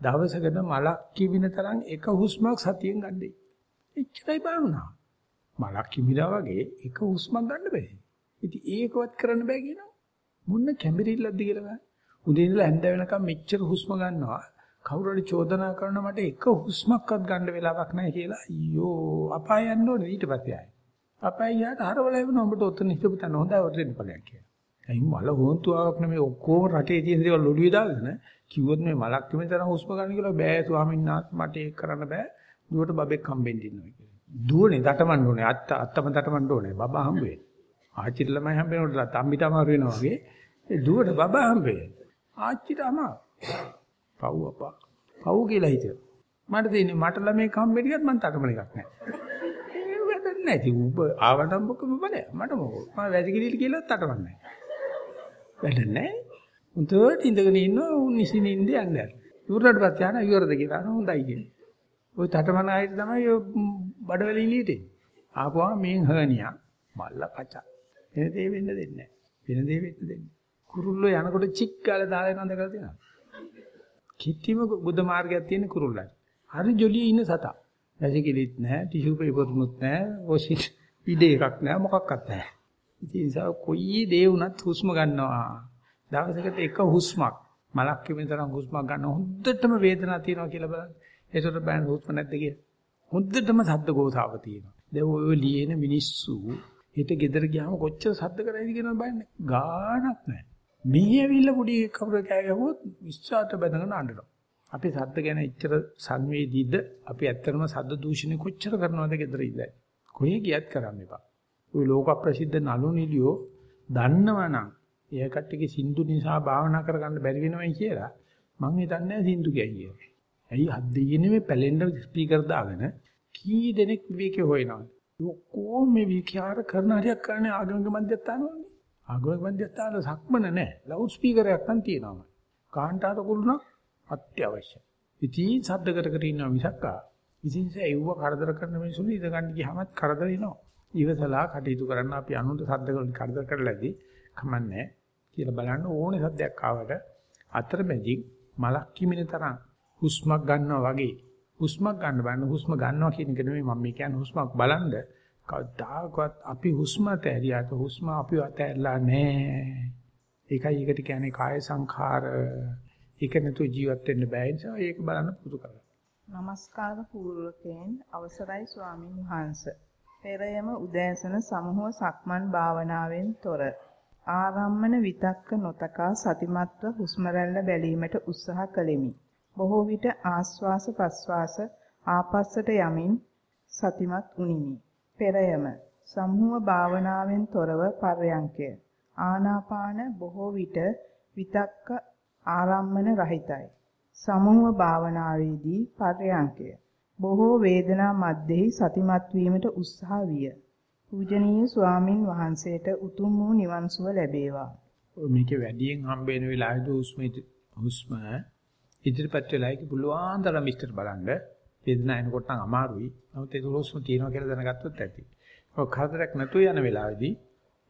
දවසකට මලක් කිවින තරම් එක හුස්මක් සතියෙන් ගන්නයි. එච්චරයි භාවනාව. මලක් කිමිලා වගේ එක හුස්මක් ගන්න බෑ. ඉතින් ඒකවත් කරන්න බෑ කියනවා. මොන්න කැඹිරිල්ලක්ද කියලා බෑ. උදේ ඉඳලා හැන්ද වෙනකම් මෙච්චර හුස්ම ගන්නවා. කවුරු හරි චෝදනා කරන මට එක හුස්මක්වත් ගන්න වෙලාවක් නැහැ කියලා අයියෝ අපාය යන්න ඕනේ ඊට පස්සේ ආයි. අපයි යාට හරවල එවන උඹට ඔතන හිටපු තැන හොඳයි ඔතෙන් ඵලයක් කියලා. ඇයි මල හොන්තුවක් නෙමෙයි ඔක්කොම රටේ තියෙන දේවල් ඔළුවේ දාගෙන කිව්වොත් මේ මලක් කිමෙන් තරම් හුස්ම ගන්න කියලා බෑ ස්වාමීන් වහන්සේ මට ඒක කරන්න බෑ. දුවට බබෙක් හම්බෙන්න ඉන්නවා කියලා. දුවනේ දටමන්න ඕනේ අත්ත අත්තම දටමන්න ඕනේ බබා හම්බ වෙන්නේ. ආච්චිට ළමයි හම්බෙනකොට තම්බිට අමාරු වෙනවා වගේ ඒ දුවට බබා හම්බ වෙන්නේ. ආච්චිට අමාරු. පව් අපා. පව් කියලා හිතුවා. මට තියෙන්නේ මට ළමෙක් හම්බෙන්න ගියත් මං තටමන එකක් නැහැ. ඒ වැඩක් නැහැ. ඉතින් ඔබ ආවටම මොකම බලය. මට මොකෝ. මම වැසිකිළිට කියලා තටමන්නේ නැහැ. වැඩ නැහැ. උන්ට ඉඳගෙන ඉන්න උන් නිසිනින්ද යන්නේ. ඉවරට පස්සේ ආන ඉවරද කියලා අර හොඳයි කියන්නේ. ওই තටමන ආයෙත් තමයි ඔය බඩවැල ඉලියට එන්නේ. ආපුවම මේන් හර්නියා මල්ල කචා. එන දේ වෙන්න දෙන්නේ නැහැ. වෙන දේ වෙන්න දෙන්නේ. කුරුල්ලෝ යනකොට චික් ගාලා දාලා යනවා දැකලා තියෙනවා. කිත්තිම බුද්ධ මාර්ගයක් තියෙන කුරුල්ලයි. හරි ජොලියේ ඉන්න සතා. වැසිකිලිත් නැහැ, ටිෂු පේපර්ුත් නැහැ, වොෂින් ඉඩේ එකක් නැහැ, මොකක්වත් නැහැ. ඉතින් ඒ නිසා කොයි දේ වුණත් හුස්ම ගන්නවා. දවසකට එක හුස්මක් මලක් කිමින් තරම් හුස්මක් ගන්න හොඳටම වේදනාවක් තියෙනවා කියලා බලන්න. ඒකට බෑන හුස්ම නැද්ද කියලා. හොඳටම සද්ද ගෝසාව තියෙනවා. දැන් ඔය ලියන මිනිස්සු හිත ගෙදර ගියාම කොච්චර සද්ද කරයිද කියනවා බලන්න. ගාණක් නැහැ. මේ ඇවිල්ලා පොඩි කවුරු කෑ ගැහුවොත් විශ්වාසට බඳගෙන අඬනවා. අපි සද්ද ගැන එච්චර සංවේදීද අපි ඇත්තටම සද්ද දූෂණය කොච්චර කරනවද ගෙදර ඉඳලා. කොහේ ගියත් කරන්න එපා. ওই ලෝක ප්‍රසිද්ධ නළු නිලියෝ දන්නවනම් එයා කට්ටියගේ සින්දු නිසා භාවනා කරගන්න බැරි වෙනවයි කියලා මං හිතන්නේ සින්දු කියයි ඇයි හත් දෙයිනේ මේ පැලෙන්න ස්පීකර් දාගෙන කී දෙනෙක් විවේකේ හොයනවද? ඔක්කොම මේ විකාර කරන හරියක් කරන්නේ ආගමික මධ්‍යස්ථානවලනේ. ආගමික මධ්‍යස්ථාන සක්මන නැහැ. ලවුඩ් ස්පීකර් එකක් නම් තියෙනවා. කාන්ටාර කුළුණක් අත්‍යවශ්‍යයි. ඉතින් සද්ද කර කර ඉන්නවා මිසක් විශේෂ ඒව කරදර කරන මිනිස්සුන් ඉඳ ගන්න ගියාමත් කරදර එනවා. ඉවසලා කටයුතු කරන්න අපි අනුන්ට සද්ද වලින් කරදර කරලාදී කමන්නේ කියලා බලන්න ඕනේ සද්දයක් ආවට අතරමැදි මලක් කිමින තරම් හුස්මක් ගන්නවා වගේ හුස්මක් ගන්න බන්න හුස්ම ගන්නවා කියන එක නෙමෙයි මම කියන්නේ හුස්මක් බලන්න කවදාකවත් අපි හුස්ම තැරියාට හුස්ම අපිව අතහැරලා නැහැ. ඒකයි ඒකට කියන්නේ කාය සංඛාර. ඒක නැතුව ජීවත් වෙන්න බෑ නිසා ඒක බලන්න පුරුදු කරගන්න. নমස්කාර පූර්වකෙන් අවසරයි ස්වාමින් වහන්සේ. පෙරයම උදෑසන සමූහ සක්මන් භාවනාවෙන් තොර ආරම්මන විතක්ක නොතකා සතිමත්ව හුස්ම රැල්ල බැලීමට උත්සාහ කළෙමි. බොහෝ විට ආස්වාස ප්‍රස්වාස ආපස්සට යමින් සතිමත් උනිමි. පෙරයම සම්මුව භාවනාවෙන් තොරව පර්යංකය. ආනාපාන බොහෝ විට විතක්ක ආරම්මන රහිතයි. සමුහ භාවනාවේදී පර්යංකය. බොහෝ වේදනා මැද්දෙහි සතිමත් වීමට උත්සාහ විය. පූජනීය ස්වාමින් වහන්සේට උතුම් වූ නිවන් සුව ලැබේවා. මේකේ වැඩියෙන් හම්බ වෙන වෙලාවේදී හුස්ම හුස්ම ඉදිරිපත් වෙලා ඒක පුළුවන් තරම් විස්තර බලන්න. වේදනාව එනකොට නම් අමාරුයි. නමුත් ඒක හුස්ම තියෙනවා කියලා දැනගත්තොත් ඇති. ඔය කරදරයක් නැතුව යන වෙලාවේදී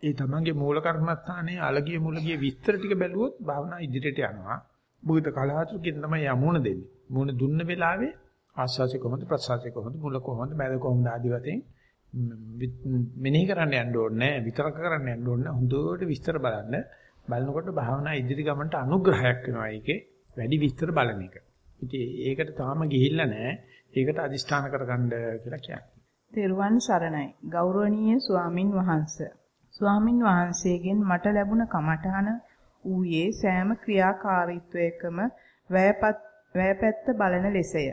ඒ තමන්ගේ මූල කර්මස්ථානයේ අලගිය මුලගිය විස්තර ටික බැලුවොත් භාවනා ඉදිරියට යනවා. බුද්ධ කලාතුරකින් තමයි යමුණ දෙන්නේ. මුණ දුන්න වෙලාවේ ආස්වාසිය කොහොමද ප්‍රසආසිය කොහොමද මුල කොහොමද මැද කොහොමද ආදි වශයෙන් මෙනෙහි කරන්න යන්න ඕනේ නැහැ. විතරක කරන්න යන්න ඕනේ. හොඳට විස්තර බලන්න. බලනකොට භාවනා ඉදිරි ගමනට අනුග්‍රහයක් වෙනවා ඒකේ. වැඩි විස්තර බලන එක. ඉතින් ඒකට තාම ගිහිල්ලා නැහැ. ඒකට අදිෂ්ඨාන කරගන්න කියලා කියන්නේ. තෙරුවන් සරණයි. ගෞරවනීය ස්වාමින් වහන්සේ. ස්වාමින් වහන්සේගෙන් මට ලැබුණ කමඨහන ඌයේ සෑම ක්‍රියාකාරීත්වයකම වැයපැත්ත බලන ලෙසය.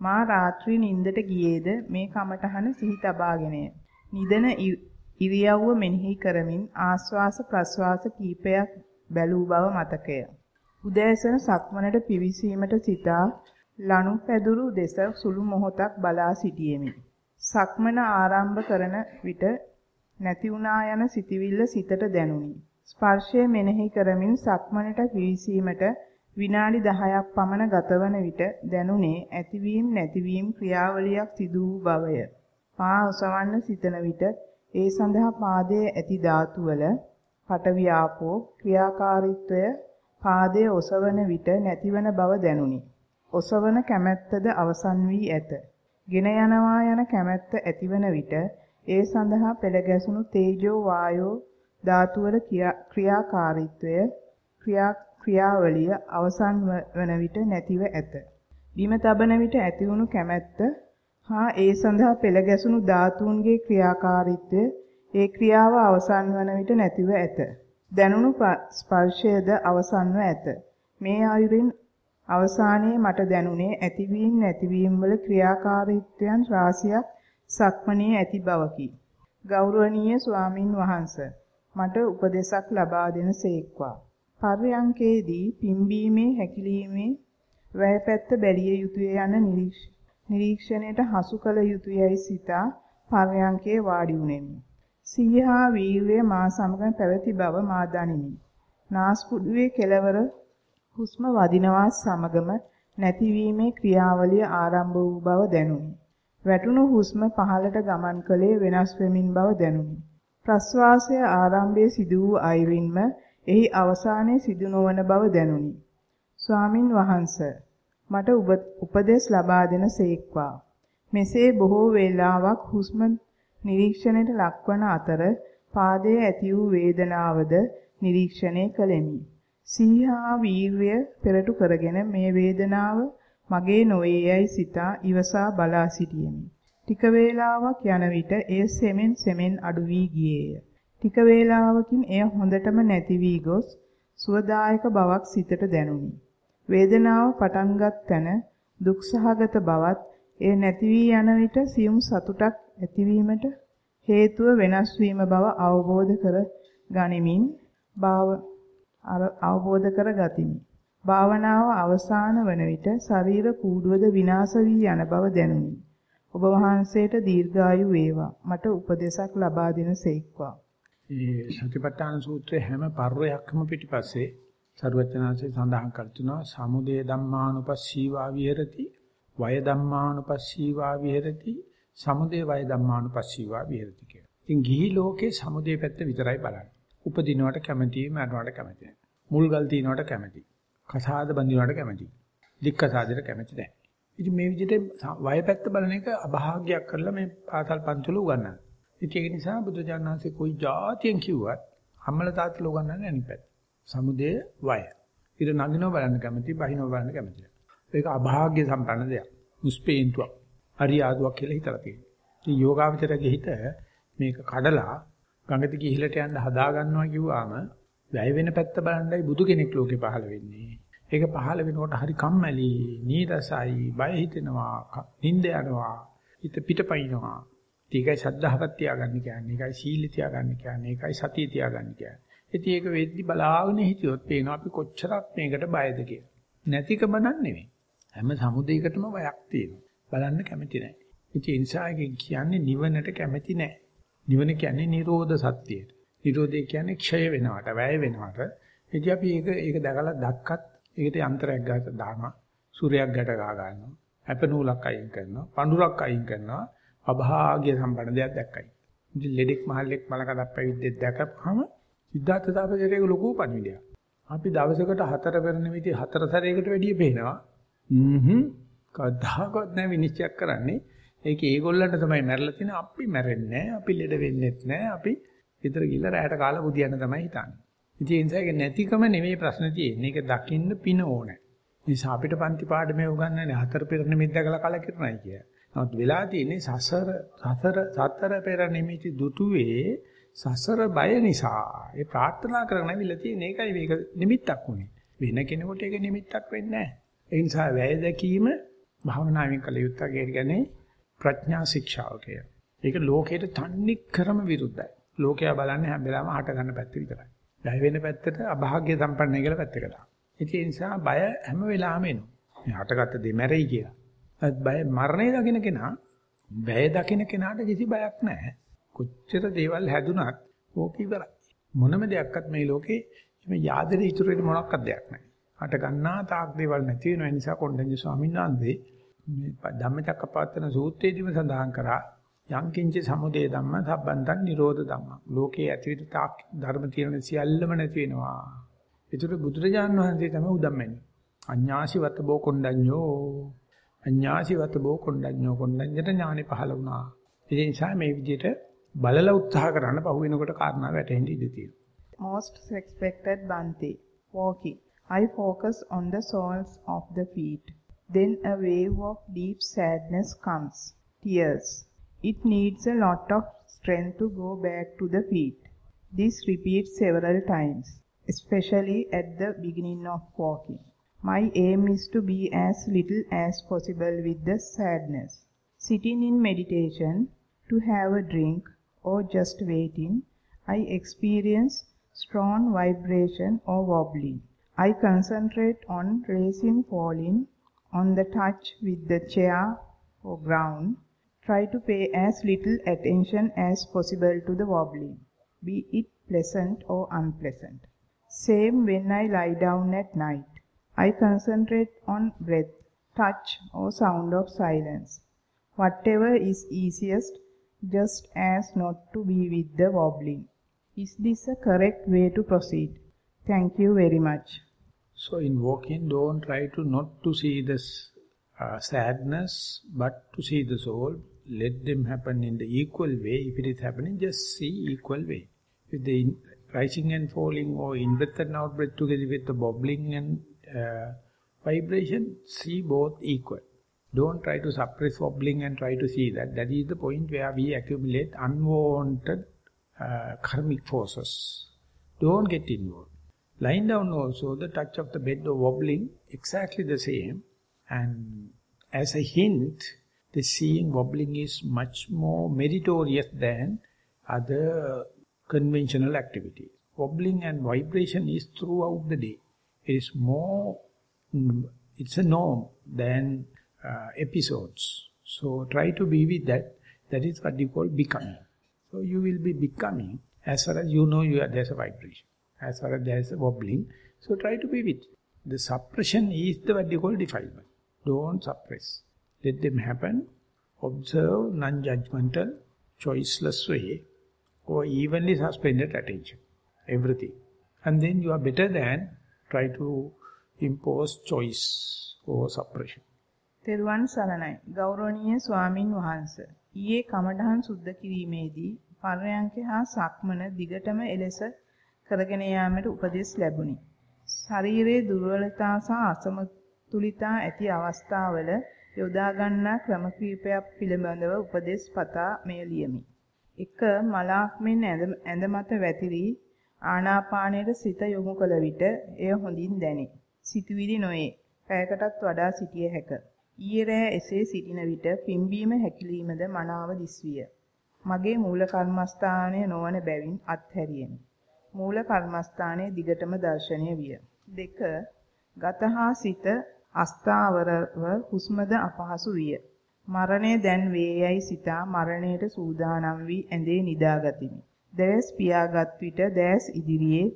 මා රාත්‍රී නිින්දට ගියේද මේ කමඨහන සිහි තබාගෙනය. නිදන ඉරියව්ව මෙනෙහි කරමින් ආස්වාස ප්‍රස්වාස කීපයක් බැලූ බව මතකය. උදෑසන සක්මනට පිවිසීමට සිතා ලනු පැදුරු දෙස සුළු මොහොතක් බලා සිටියෙමි. සක්මන ආරම්භ කරන විට නැති වුණා යන සිතිවිල්ල සිතට දැනුනි. ස්පර්ශය මෙනෙහි කරමින් සක්මනට පිවිසීමට විනාඩි 10ක් පමණ ගතවන විට දැනුනේ ඇතිවීම නැතිවීම ක්‍රියාවලියක් සිදු වූ බවය. පා ඔසවන්න සිතන විට ඒ සඳහා පාදයේ ඇති ධාතු වල පටවිය ආපෝ ක්‍රියාකාරීත්වය පාදයේ ඔසවන විට නැතිවන බව දැනුනි. ඔසවන කැමැත්තද අවසන් වී ඇත. ගෙන යනවා යන කැමැත්ත ඇතිවන විට ඒ සඳහා පෙළ ගැසුණු තේජෝ වායෝ ධාතු වල ක්‍රියාකාරීත්වය ක්‍රියා ක්‍රියාවලිය අවසන් වන විට නැතිව ඇත. බිම තබන විට ඇතිවුණු කැමැත්ත හා ඒ සඳහා පෙළ ගැසුණු ධාතුන්ගේ ක්‍රියාකාරීත්වය ඒ ක්‍රියාව අවසන් වන විට නැතිව ඇත. දැනුණු ස්පර්ශයද අවසන්ව ඇත. මේ ආයුරින් අවසානයේ මට දැනුනේ ඇතිවීම නැතිවීම වල ක්‍රියාකාරීත්වයන් රාශියක් සක්මණේ ඇති බවකි. ගෞරවනීය ස්වාමින් වහන්සේ මට උපදේශක් ලබා දෙන සේක්වා. පර්යංකේදී පිම්බීමේ හැකිලීමේ වැයපැත්ත බැලිය යුතුය යන නිරීක්ෂණයට හසු කළ යුතුයයි සිතා පර්යංකේ වාඩි වුනේමි. සියහා වීර්ය මා සමග පැවති බව මා දනිමි. නාස්පුඩුවේ කෙළවර හුස්ම වදිනවා සමගම නැතිවීමේ ක්‍රියාවලිය ආරම්භ වූ බව දැනුනි. වැටුණු හුස්ම පහළට ගමන් කළේ වෙනස් වෙමින් බව දැනුනි. ප්‍රස්වාසය ආරම්භයේ සිදු වූ අයුරින්ම එහි අවසානයේ සිදු නොවන බව දැනුනි. ස්වාමින් වහන්සේ මට උපදෙස් ලබා දෙන සේක්වා. මෙසේ බොහෝ වේලාවක් හුස්ම නිරීක්ෂණයට ලක්වන අතර පාදයේ ඇති වූ වේදනාවද නිරීක්ෂණය කළෙමි. සීහා වීර්ය පෙරටු කරගෙන මේ වේදනාව මගේ නොවේයයි සිතා ඉවසා බලා සිටියෙමි. ටික වේලාවක් යන විට එය සෙමෙන් සෙමෙන් අඩු වී ගියේය. ටික වේලාවකින් එය හොඳටම නැති වී ගොස් සුවදායක බවක් සිතට දැනුනි. වේදනාව පටන්ගත් තැන දුක්සහගත බවත් එය නැති වී යන විට සියුම් සතුටක් ඇතිවීමට හේතුව වෙනස් වීම බව අවබෝධ කර ගනිමින් භාව අවබෝධ කර ගතිමි. භාවනාව අවසාන වන විට ශරීර කූඩුවද විනාශ වී යන බව දැනුනි. ඔබ වහන්සේට දීර්ඝායු වේවා. මට උපදේශක් ලබා දෙන සේක්වා. මේ සතිපට්ඨාන සූත්‍රයේ හැම පර්වයක්ම පිටිපස්සේ සරුවචනාංශය සඳහන් කර තුනවා සමුදය ධම්මානුපස්සීවා විහෙරති වය ධම්මානුපස්සීවා විහෙරති සමුදේ වය ධම්මානුපස්සීවා විහෙරති කියලා. ඉතින් ගිහි ලෝකේ සමුදේ පැත්ත විතරයි බලන්නේ. උපදිනවට කැමැති, මරණවට කැමැති නැහැ. මුල්ගල් තිනවට කැමැති. කසාද බඳිනවට කැමැති. දික්කසාදයට කැමැති නැහැ. ඉතින් මේ විදිහට වය පැත්ත බලන එක අභාග්‍යයක් කරලා මේ පාසල් පන්තිවල උගන්වනවා. ඉතින් ඒ නිසා බුදුජානනාංශේ કોઈ જાතියෙන් කිව්වත් අම්මල තාත්තල උගන්වන්නේ අනිත් පැත්ත. සමුදය වය. ඊට නගිනව බලන්න කැමති, බහිනව බලන්න කැමති. ඒක අභාග්‍ය සම්පන්න දෙයක්. මුස්පේන්තුවක්. අරියාදුවක් කියලා හිතලා තියෙනවා. ඉතින් යෝගාවචරයේ හිත මේක කඩලා ගඟට ගිහිලට යන්න හදා ගන්නවා කිව්වාම වැය වෙන පැත්ත බලන්නයි බුදු කෙනෙක් ලෝකේ පහළ වෙන්නේ. ඒක පහළ වෙනකොට හරි කම්මැලි, නීරසයි, බය හිතෙනවා, නිින්ද යනවා, හිත පිටපයින්නවා. ඒකයි ශද්ධාවත් තියාගන්න කියන්නේ. ඒකයි සීල තියාගන්න කියන්නේ. ඒකයි සතිය තියාගන්න කියන්නේ. ඉතින් ඒක වෙද්දි බලාගෙන හිටියොත් පේනවා අපි කොච්චරක් මේකට බයද කියලා. නැතිකම නන් නෙමෙයි. හැම සමුදයකටම බයක් තියෙනවා. බලන්න කැමති නැහැ. ඉතින් ඒ නිසා කියන්නේ නිවනට කැමති නැහැ. නිවන කියන්නේ නිරෝධ සත්‍යයට. නිරෝධය කියන්නේ ක්ෂය වෙනවට, වැය වෙනවට. ඉතින් අපි ඒක ඒක දැකලා දැක්කත් ඒකට යන්ත්‍රයක් ගාත දානවා. සූර්යයක් ගැට ගා ගන්නවා. හැප නූලක් අයින් කරනවා. පඳුරක් අයින් කරනවා. අභාග්‍ය සම්පන්න දෙයක් දැක්කයි. ඉතින් ලෙඩෙක් මහල්ලෙක් මලකඩක් පැවිද්දෙක් දැකපහම සිද්ධාර්ථ තාපසේට ඒක ලොකු පණිවිඩයක්. අපි දවසකට හතර පෙරණ විදි හතර සැරයකට වැඩිය පේනවා. හ්ම්හ්ම් කවදාකවත් නැහැ විනිශ්චය කරන්නේ. ඒක ඒගොල්ලන්ට තමයි මැරලා තියෙන්නේ. අපි මැරෙන්නේ නැහැ. අපි ලෙඩ වෙන්නෙත් නැහැ. අපි ඊතර ගිල්ල රැයට කාලා බුදියන්න තමයි හිතන්නේ. ඉතින් ඒ නිසා ඒක නැතිකම නෙමෙයි ප්‍රශ්න තියෙන්නේ. ඒක දකින්න පින ඕනේ. නිසා අපිට පන්ති පාඩමේ උගන්වන්නේ හතර පෙර නිමිති දැකලා කලකිරණයි කිය. නමුත් වෙලා තියෙන්නේ සසර සතර සතර පෙර නිමිති දුටුවේ සසර බය නිසා. ඒ ප්‍රාර්ථනා කරගෙන ඉවිල්ලා තියෙන එකයි මේක නිමිත්තක් උනේ. වෙන කෙනෙකුට ඒක නිමිත්තක් වෙන්නේ නැහැ. ඒ නිසා වැය දැකීම භාවනාවෙන් කළ යුත්තක් කියන්නේ ප්‍රඥා ශික්ෂාව කිය. ඒක ලෝකයට තන්නේ ක්‍රම විරුද්ධයි. ලෝකයා බලන්නේ හැම වෙලාවෙම හට ගන්න පැත්ත විතරයි. බය වෙන පැත්තට අභාග්‍ය සම්පන්නයි කියලා පැත්තකට දානවා. ඒ නිසා බය හැම වෙලාවෙම එනවා. මේ හටගත්ත දේ මැරෙයි කියලා. ඒත් බය මරණය දකින්න කෙනා බය දකින්න කෙනාට කිසි බයක් නැහැ. කොච්චර දේවල් හැදුනත් ඕක ඉවරයි. මොනම දෙයක්වත් මේ ලෝකේ මේ yaadere ඉතුරු වෙන මොනක්වත් දෙයක් නැහැ. හට ගන්නා තාක් දේවල් නැති වෙන නිසා කොණ්ඩඤ්ඤ ස්වාමීන් වහන්සේ මේ ධම්මචක්කපවත්තන සූත්‍රයේදීම සඳහන් කරා යංකින්ච සමුදය ධම්ම සම්බන්තන් නිරෝධ ධම්ම. ලෝකේ ඇතිවිත තාක් ධර්ම තියෙන සියල්ලම නැති වෙනවා. ඒතර බුදුරජාණන් වහන්සේ තමයි උදම්මන්නේ. අඤ්ඤාසි වත බෝ කොණ්ඩඤ්ඤෝ. අඤ්ඤාසි වත බෝ කොණ්ඩඤ්ඤෝ කොණ්ඩඤ්ඤට ඥානෙ පහළ වුණා. ඒ නිසා මේ විදිහට බලලා උත්සාහ කරන්න පහු වෙනකොට කාරණා වැටෙන්න ඉඩ තියෙනවා. Most expected Bante. Walking. I focus on the soles of the feet. Then a wave of deep sadness comes. tears. It needs a lot of strength to go back to the feet. This repeats several times, especially at the beginning of walking. My aim is to be as little as possible with the sadness. Sitting in meditation, to have a drink, or just waiting, I experience strong vibration or wobbling. I concentrate on raising falling on the touch with the chair or ground. Try to pay as little attention as possible to the wobbling, be it pleasant or unpleasant. Same when I lie down at night. I concentrate on breath, touch or sound of silence. Whatever is easiest, just as not to be with the wobbling. Is this a correct way to proceed? Thank you very much. So in walking, don't try to not to see this uh, sadness, but to see the soul. Let them happen in the equal way. If it is happening, just see equal way. With the rising and falling or in-breath and out-breath together with the bobbling and uh, vibration, see both equal. Don't try to suppress wobbling and try to see that. That is the point where we accumulate unwanted uh, karmic forces. Don't get involved. Lying down also, the touch of the bed or wobbling, exactly the same. And as a hint, the seeing wobbling is much more meritorious than other conventional activity. Wobbling and vibration is throughout the day. It is more, it's a norm than uh, episodes. So try to be with that. That is what you call becoming. So you will be becoming as far as you know you are, there's a vibration. As far as there's a wobbling. So try to be with. The suppression is the what you call defilement. Don't suppress. Let them happen. Observe non-judgmental, choiceless way or evenly suspended attention. Everything. And then you are better than try to impose choice or suppression. තෙරුවන් සරණයි ගෞරවනීය ස්වාමින් වහන්සේ ඊයේ කමඨහන් සුද්ධ කිරීමේදී පර්යංක හා සක්මන දිගටම එලෙස කරගෙන යාමට උපදෙස් ලැබුණි. ශරීරයේ දුර්වලතා සහ අසමතුලිතා ඇති අවස්ථාවල යොදා ගන්නා ක්‍රම කීපයක් පිළිබඳව උපදෙස් පතා මෙය ලියමි. 1 මලාක් මෙන් ඇඳ මත වැතිරී ආනාපානයට සිත යොමු කළ විට එය හොඳින් දැනේ. සිතුවිලි නොයේ. පැයකටත් වඩා සිටිය හැක. ඊයේ රෑ එසේ සිටින විට පිම්බීම හැකිලීමද මනාව දිස්විය. මගේ මූල කර්මස්ථානය නොවන බැවින් අත්හැරියෙමි. මූල කර්මස්ථානයේ දිගටම දර්ශනය විය. දෙක ගතහා සිත අස්ථාවරව හුස්මද අපහසු විය. මරණය දැන් වේයයි සිතා මරණයට සූදානම් වී ඇඳේ නිදාගතිමි. දැස් පියාගත් විට දැස් ඉදිරියේ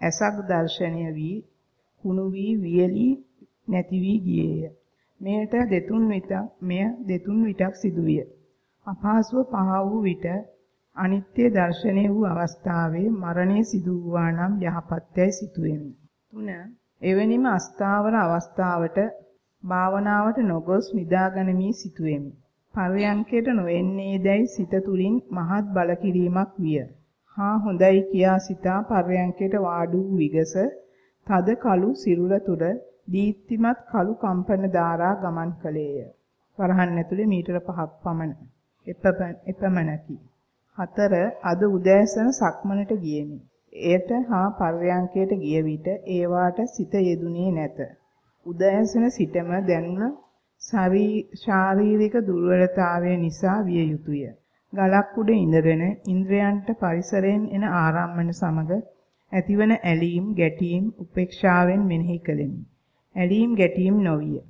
ඇසක් දර්ශනය වී කුණු වී වියලි නැති වී ගියේය. මෙයට දෙතුන් විට මෙය දෙතුන් විටක් සිදුවිය. අපහසුව පහ වූ විට අනිත්‍ය දර්ශනය වූ අවස්ථාවේ මරණය සිදු වූවා නම් යහපත්යයි සිතුවෙමි. 3. එවැනිම අස්ථාවර අවස්ථාවට භාවනාවට නොගොස් නිදාගනිමි සිතුවෙමි. පර්යංකයට නොෙන්නේ දැයි සිත තුලින් මහත් බල කිරීමක් විය. හා හොඳයි කියා සිතා පර්යංකයට වාඩු විගස තද කළු සිරුර තුර දීප්තිමත් කළු කම්පන ධාරා ගමන් කළේය. වරහන් ඇතුලේ මීටර 5ක් පමණ. එපමණකි. හතර අද උදෑසන සක්මනට ගියෙමි. එයට හා පර්යංකයට ගිය විට ඒවාට සිත යෙදුනේ නැත. උදෑසන සිටම දැනුණ ශාරීරික දුර්වලතාවය නිසා විය යුතුය. ගලක් උඩ ඉඳගෙන ඉන්ද්‍රයන්ට පරිසරයෙන් එන ආරම්මන සමග ඇතිවන ඇලීම් ගැටීම් උපේක්ෂාවෙන් මෙනෙහි කළෙමි. ඇලීම් ගැටීම් නොවිය.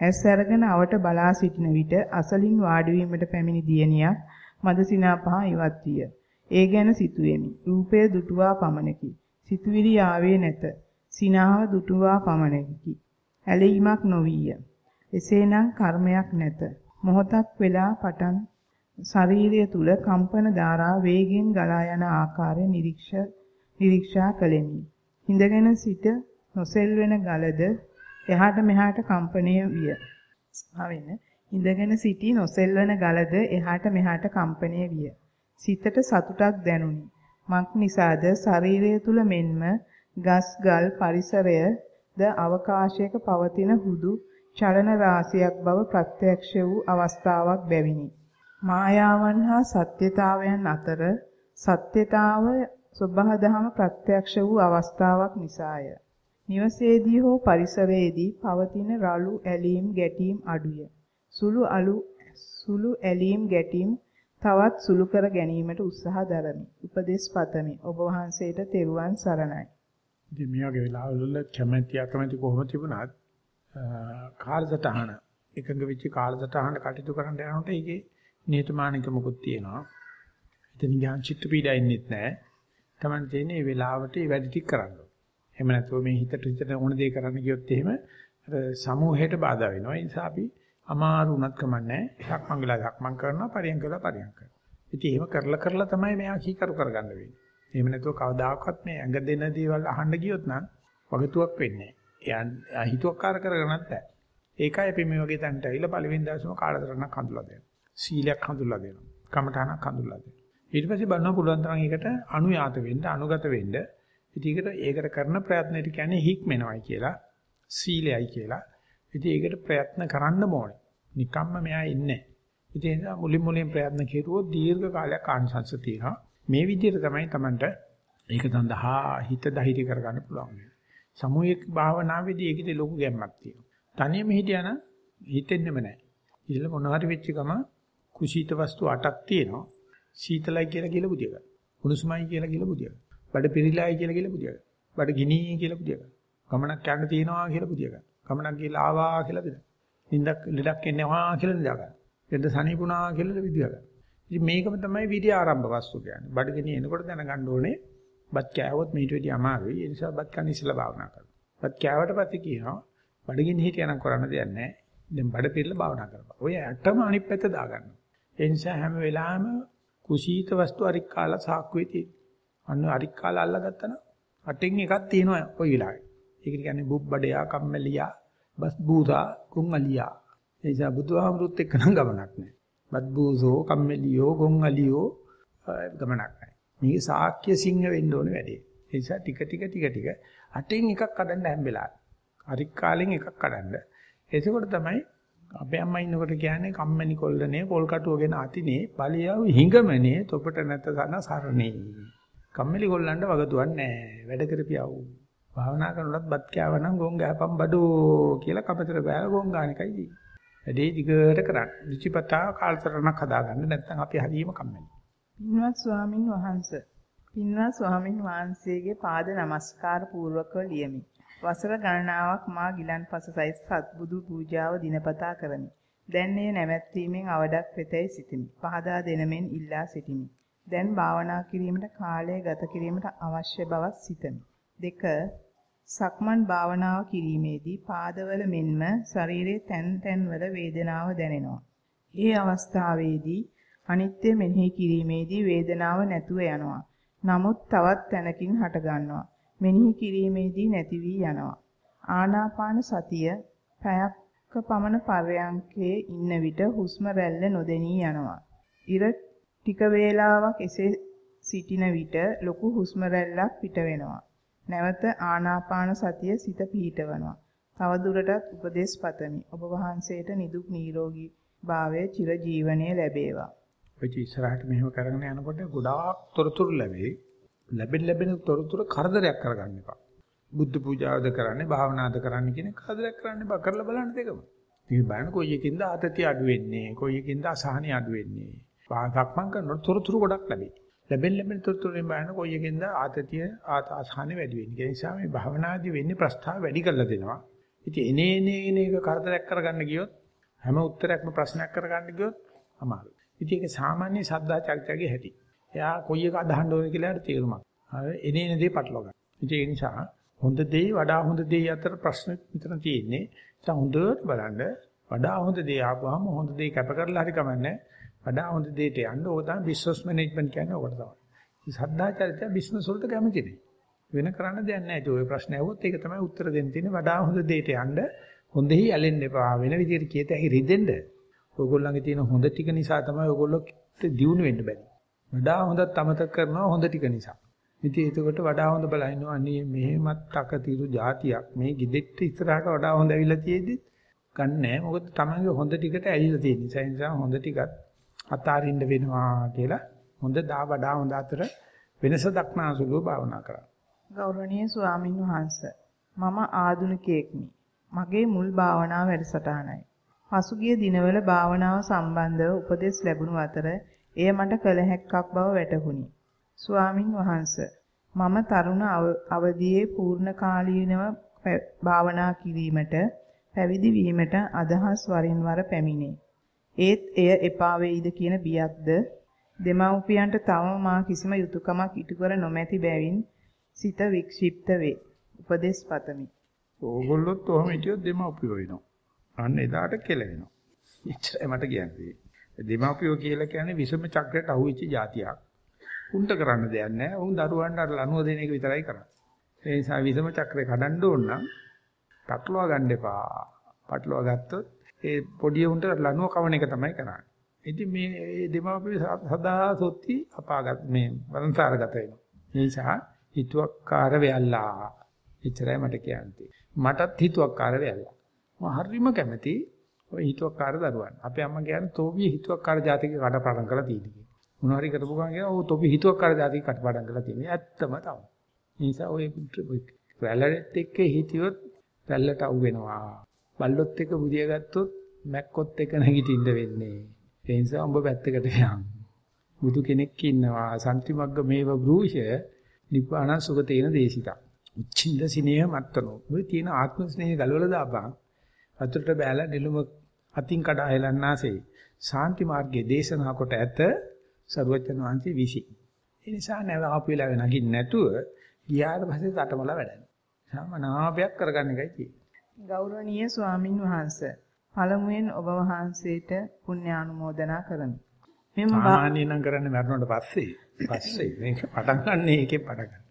ඇස් අරගෙන අවට බලා සිටින විට අසලින් වාඩි වීමට පැමිණි දියණියක් මද සිනාපහ ඉවත් විය. ඒ ගැන සිතුවෙමි. රූපය දුටුවා පමණකි. සිතුවිලි ආවේ නැත. සිනාව දුටුවා පමණකි. ඇලීමක් නොවිය. එසේනම් කර්මයක් නැත. මොහොතක් වෙලා පටන් ශරීරය තුල කම්පන ධාරා වේගෙන් ගලා යන ආකාරය නිරීක්ෂා කළෙමි. හිඳගෙන සිට නොසෙල් වෙන ගලද එහාට මෙහාට කම්පණය විය. ආවෙන්න හිඳගෙන සිටි නොසෙල් වෙන ගලද එහාට මෙහාට කම්පණය විය. සිතට සතුටක් දැනුනි. මක් නිසාද ශරීරය තුල මෙන්ම ගස් ගල් පරිසරයද අවකාශයක පවතින හුදු චලන රාශියක් බව ප්‍රත්‍යක්ෂ වූ අවස්ථාවක් බැවිනි. මායාවන් හා සත්‍යතාවයන් අතර සත්‍යතාව සබහදහම ප්‍රත්‍යක්ෂ වූ අවස්ථාවක් නිසාය. නිවසේදී හෝ පරිසරයේදී පවතින රළු ඇලීම් ගැටීම් අඩුය. සුළු අලු සුළු ඇලීම් ගැටීම් තවත් සුළු කර ගැනීමට උත්සාහ දරමි. උපදේශ පතමි. ඔබ වහන්සේට තෙරුවන් සරණයි. ඉතින් මේ වගේ වෙලාවවල කැමැති අකමැති කොහොම තිබුණත් කාලසටහන එකඟ වෙච්ච කාලසටහන කටයුතු කරන්න යනකොට ඒකේ නියතමානිකමකුත් තියෙනවා. ඉතින් ඥාන චිත්ත පීඩා ඉන්නෙත් නැහැ. Taman තියෙන්නේ මේ වෙලාවට මේ වැඩ ටික කරන්න. එහෙම නැත්නම් මේ හිතට හිතට ඕන දේ කරන්න ගියොත් එහෙම අර සමූහයට බාධා වෙනවා. ඒ නිසා අපි අමාරු උනත් කමන්නේ. සක්මන් වෙලා සක්මන් කරනවා පරියන් කරලා පරියන් කරනවා. ඉතින් එහෙම කරලා කරලා තමයි මෙයා කීකරු කරගන්න වෙන්නේ. එහෙම නැතුව කවදාකවත් මේ ඇඟ දෙන දේවල් අහන්න ගියොත් නම් වගතුවක් වෙන්නේ නැහැ. එයා හිතුවක්කාර කරගන්නත් බෑ. ඒකයි අපි මේ වගේ තැනට ඇවිල්ලා පළවෙනි දවසේම කාලතරණක් හඳුලා දෙනවා. සීලයක් හඳුලා දෙනවා. කමඨානක් හඳුලා දෙනවා. ඊට පස්සේ බලනවා පුළුවන් තරම් ඒකට අනුයාත වෙන්න, අනුගත වෙන්න. ඉතින් ඒකට ඒකට කරන ප්‍රයත්නෙට කියන්නේ හික්මෙනවයි කියලා, සීලයයි කියලා. ඉතින් ඒකට ප්‍රයත්න කරන්න ඕනේ. නිකම්ම මෙයා ඉන්නේ. ඉතින් ඒ නිසා මුලින් මුලින් ප්‍රයත්න කෙරුවොත් දීර්ඝ කාලයක් ආංශංශ තියෙනවා. මේ විදිහට තමයි Tamanට ඒක සඳහා හිත ධෛර්ය කරගන්න පුළුවන්. සමූහික භාවනාවේදී ඒකේ ලොකු ගැම්මක් තියෙනවා. තනියම හිටියනම් හිතෙන්නෙම නැහැ. ඉතින් මොනවා හරි වෙච්ච ගම කුසීත වස්තු 8ක් තියෙනවා. සීතලයි කියලා කියලා බුදිය ගන්න. උණුසුමයි කියලා කියලා බුදිය ගන්න. බඩ පිරිලායි කියලා කියලා බුදිය ගන්න. බඩ ගිනී කියලා බුදිය ගන්න. ගමනක් යන්න තියෙනවා කියලා බුදිය ගන්න. ගමනක් ගිහලා ආවා කියලා බුදිය ගන්න. නින්දක් ලෙඩක් එනවා කියලා නිදා ගන්න. ලෙඩ සනීපුණා කියලා විදිය ගන්න. ඉතින් මේකම තමයි විදිය ආරම්භ වස්තු කියන්නේ. බඩගිනි එනකොට දැනගන්න ඕනේ බත් කෑවොත් මීට වැඩි අමාරුයි. ඒ නිසා බත් කන්න ඉස්සලා භාවනා කරන්න. බත් කෑවට පස්සේ කියනවා බඩගිනි හිටියනම් කරන්න දෙයක් නැහැ. දැන් බඩ පිරලා භාවනා කරපන්. ඔය ඇටම අනිත් පැත්ත දාගන්න. ඒ නිසා හැම වෙලාවෙම කුසීත වස්තු අරික් කාලා සාක්කුවේ තියෙන. අන්න අරික් කාලා අල්ලගත්තා නම් අටෙන් එකක් තියෙනවා ওই වෙලාවේ. ඒක කියන්නේ බුබ්බඩයා කම්මැලියා බස් බූසා කුංගලියා. ඒ නිසා බුදුහාමුදුරුත් එක්ක නම් ගමනක් නැහැ. බත් බූසෝ කම්මැලියෝ කුංගලියෝ ගමනක් නැහැ. මේක සාක්‍ය සිංහ වෙන්න ඕනේ වැඩේ. ඒ නිසා ටික ටික ටික ටික අටෙන් එකක් කඩන්න හැම වෙලාවෙම. අරික් කාලෙන් එකක් කඩන්න. එතකොට තමයි අපේ අම්මා ඉන්නකොට කියන්නේ කම්මැනි කොල්ලනේ පොල් කටුවගෙන අතිනේ ඵලියව හිඟමනේ තොපට නැත සන සරණේ. කම්මැලි කොල්ලන්ට වගතුවක් නැහැ. වැඩ කරපියව. භාවනා කරනකොටත් බත් කෑවනම් ගොන් ගහපම් බඩෝ කියලා කපතර බෑලා ගොන් ගන්න එකයි තියෙන්නේ. වැඩේ දිගට කරන්න. විචිපතා කාලතරණක් හදාගන්න නැත්නම් අපි හරීම කම්මැලි. පින්වත් ස්වාමින් වහන්සේ පින්වත් ස්වාමින් වහන්සේගේ පාද නමස්කාර පූර්වකව ලියමි. වසර ගණනාවක් මා ගිලන්පස සයිස් සත්බුදු පූජාව දිනපතා කරමි. දැන් එය නැවැත්වීමෙන් අවඩක් වෙතයි සිටිමි. පහදා දෙනමෙන් ඉල්ලා සිටිමි. දැන් භාවනා කිරීමට කාලය ගත කිරීමට අවශ්‍ය බවක් සිතමි. දෙක සක්මන් භාවනාව කිරීමේදී පාදවල මෙන්ම ශරීරයේ තැන් තැන්වල වේදනාව දැනෙනවා. ඒ අවස්ථාවේදී අනිත්‍ය මෙනෙහි කිරීමේදී වේදනාව නැතුව යනවා. නමුත් තවත් තැනකින් හට ගන්නවා. මෙනෙහි කිරීමේදී නැති වී යනවා. ආනාපාන සතිය පැයක් පමණ පර්යංකේ ඉන්න විට හුස්ම රැල්ල නොදෙනී යනවා. ඉර ටික වේලාවක් එසේ සිටින විට ලොකු හුස්ම රැල්ලක් පිට වෙනවා. නැවත ආනාපාන සතිය සිත පිහිටවනවා. තව දුරටත් උපදේශ පතමි. ඔබ වහන්සේට නිදුක් නිරෝගී භාවයේ චිර ජීවනයේ ලැබේවා. ඔය ඉස්සරහට මෙහෙම කරගෙන යනකොට ගොඩාක් තොරතුරු ලැබෙයි. ලැබෙන ලැබෙන තොරතුරු කරදරයක් කරගන්න එපා. බුද්ධ පූජාවද කරන්නේ භාවනාද කරන්නේ කියන කරදරයක් කරන්න එපා. කරලා බලන්න දෙකම. ඉතින් බලන්න කොයි එකින්ද ආතතිය අඩු වෙන්නේ, කොයි එකින්ද අසහනිය අඩු වෙන්නේ. වාසක්මන් කරනකොට තොරතුරු ගොඩක් ලැබෙයි. ලැබෙන ලැබෙන තොරතුරුෙන් බලන්න කොයි එකින්ද ආතතිය අසහනිය වැඩි වෙන්නේ. ඒ නිසා මේ භාවනාදී වෙන්නේ ප්‍රස්තාව වැඩි කරලා දෙනවා. ඉතින් එනේ එනේ එනේ එක කරදරයක් කරගන්න ගියොත් හැම උත්තරයක්ම ප්‍රශ්නයක් කරගන්න ගියොත් අමාරුයි. ඉතින් ඒක සාමාන්‍ය සද්දා චරිතයේ හැටි. එයා කොයි එක අදහන්න ඕනේ කියලා හරි තේරුමක්. හරි එනේන දේ පටලවා ගන්න. ඒ නිසා හොඳ දේ වඩා හොඳ දේ අතර ප්‍රශ්න විතර තියෙන්නේ. ඒ හොඳට බලන්න වඩා හොඳ දේ ආපුවාම හොඳ දේ කැප කරලා හරි කමන්නේ. වඩා හොඳ දෙයට යන්න ඕක තමයි බිස්නස් මැනේජ්මන්ට් කියන්නේ ඕකට තමයි. මේ සද්ධාචරිතය බිස්නස් වලට කැමති නේ. වෙන කරන්න දෙයක් නැහැ. ඒ ඔය ප්‍රශ්න ඇහුවොත් ඒක තමයි උත්තර දෙන්න තියෙන්නේ. වඩා හොඳ දෙයට යන්න හොඳෙහි ඇලෙන්න එපා. වෙන විදිහට කීත හැකි රිදෙන්න. ඔයගොල්ලන්ගේ තියෙන හොඳ ටික නිසා තමයි ඔයගොල්ලෝ දියුණු වෙන්න බැරි. වඩා හොඳත් අමතක කරනවා හොඳ ටික නිසා. ඉතින් එතකොට වඩා හොඳ බලනවා අනේ මෙහෙමත් අකතිරු જાතියක් මේ gidette ඉස්සරහට වඩා හොඳ ඇවිල්ලා තියෙද්දි ගන්නෑ මොකද තමන්ගේ හොඳ ටිකට ඇවිල්ලා තියෙන නිසා ඒ නිසා හොඳ ටිකත් අතාරින්න වෙනවා කියලා හොඳ දා වඩා හොඳ අතර වෙනස දක්නාසුලුව භාවනා කරා. ගෞරවනීය ස්වාමින් වහන්සේ මම ආදුනිකයෙක්මි. මගේ මුල් භාවනා වැඩසටහනයි. පසුගිය දිනවල භාවනාව සම්බන්ධව උපදෙස් ලැබුණු අතර එය මට කළ හැක්කක් බව වැටහුණි. ස්වාමින් වහන්සේ මම තරුණ අවදියේ පූර්ණ කාලීනව භාවනා කිරීමට පැවිදි වීමට අදහස් වරින් වර පැමිණේ. ඒත් එය එපා වෙයිද කියන බියක්ද දෙමව්පියන්ට තවම මා කිසිම යුතුයකමක් ඉටු කර නොමැති බැවින් සිත වික්ෂිප්ත වේ. උපදේශ පතමි. ඕගොල්ලොත් ඔහම හිටියොත් දෙමව්පියෝ වෙනවා. අන්න එදාට කෙලවෙනවා. එච්චරයි මට කියන්නේ. දෙමව්පියෝ කියලා කියන්නේ විසම චක්‍රයට අහුවෙච්ච જાතියක්. උන්ට කරන්න දෙයක් නැහැ. උන් දරුවන්ට අර ලනුව දෙන එක විතරයි කරන්නේ. ඒ නිසා විසම චක්‍රේ කඩන්න ඕන නම් පටලවා ගන්න එපා. පටලවා ගත්තොත් ඒ පොඩි උන්ට ලනුව කවන එක තමයි කරන්නේ. ඉතින් මේ දෙමාපිය සදා සොත්ති අපාගත මේ වරන්තරගත වෙනවා. ඒ නිසා හිතුවක්කාර වෙයල්ලා. එච්චරයි මට කියන්නේ. මටත් හිතුවක්කාර වෙයල්ලා. මම හරිම කැමති ඔය හිතුවක්කාර දරුවන්. අපේ අම්මා කියන්නේ තෝබිය හිතුවක්කාර ජාතික කඩපාඩම් කරලා තියෙනවා. මොනවා හරි කරපු ගමන් කියනවා ඔව් තෝබි හිතුවක්කාර ජාතික කඩපාඩම් කරලා තියෙනවා. ඇත්තම තමයි. ඒ නිසා ඔය රැල්ලෙත් එක්ක හිටියොත් රැල්ලට අවු වෙනවා. බල්ලොත් එක්ක බුදිය ගත්තොත් මැක්කොත් එක්ක නැගිටින්න වෙන්නේ. ඒ නිසා උඹ පැත්තකට යන්. බුදු කෙනෙක් ඉන්නවා සම්තිමග්ග මේව බ්‍රූෂ නිපාන සුගතේන දේශිතා. උච්චින්ද සිනේහ මත්තනෝ. ඔය තියෙන ආත්ම ස්නේහ ගලවලා දාපන්. අතුරට බෑලා නිලුම අතින් කඩා හෙලන්නාසේ ශාන්ති මාර්ගයේ දේශනා කොට ඇත සරුවචන වහන්සේ විසි. ඒ නිසා නැව ආපු වෙලාවෙ නගින්න නැතුව ගියාට පස්සේ තටමලා වැඩන. සමනාපයක් කරගන්න එකයි තියෙන්නේ. ගෞරවනීය ස්වාමින් වහන්සේ පළමුවෙන් ඔබ වහන්සේට පුණ්‍ය ආනුමෝදනා කරමි. මෙම සාමාන්‍ය නම් කරන්නේ මරණයට පස්සේ පස්සේ මේක පටන් ගන්න එකේ පටන් ගන්න.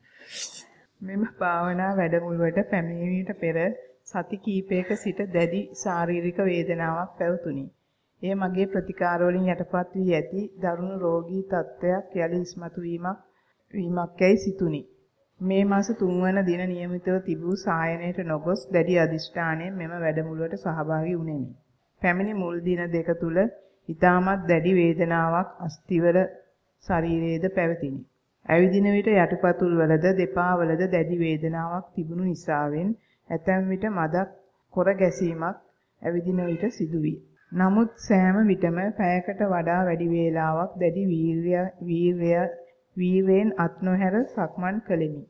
මෙම භාවනා වැඩමුළුවට පැමිණීමට පෙර සති කීපයක සිට දැඩි ශාරීරික වේදනාවක් පැවතුණි. එය මගේ ප්‍රතිකාර වලින් යටපත් වී ඇති දරුණු රෝගී තත්ත්වයක් යලි ඉස්මතු වීමක් වීමක් යයි සිතුනි. මේ මාස 3 වන දින નિયમિતව තිබූ සායනයට නොගොස් දැඩි අදිෂ්ඨානයෙන් මෙම වැඩමුළුවට සහභාගී වුනේමි. පැමිණි මුල් දින දෙක තුල ඊටමත් දැඩි වේදනාවක් අස්තිවර ශරීරයේද පැවතිනි. ඇවිදින විට යටිපතුල් වලද දෙපා වලද දැඩි වේදනාවක් තිබුණු නිසාවෙන් ඇතැම් විට මදක් කොර ගැසීමක් ඇවිදින විට සිදුවිය. නමුත් සෑම විටම පැයකට වඩා වැඩි වේලාවක් දැඩි වීර්ය වීරයෙන් අත් නොහැර සක්මන් කළෙමි.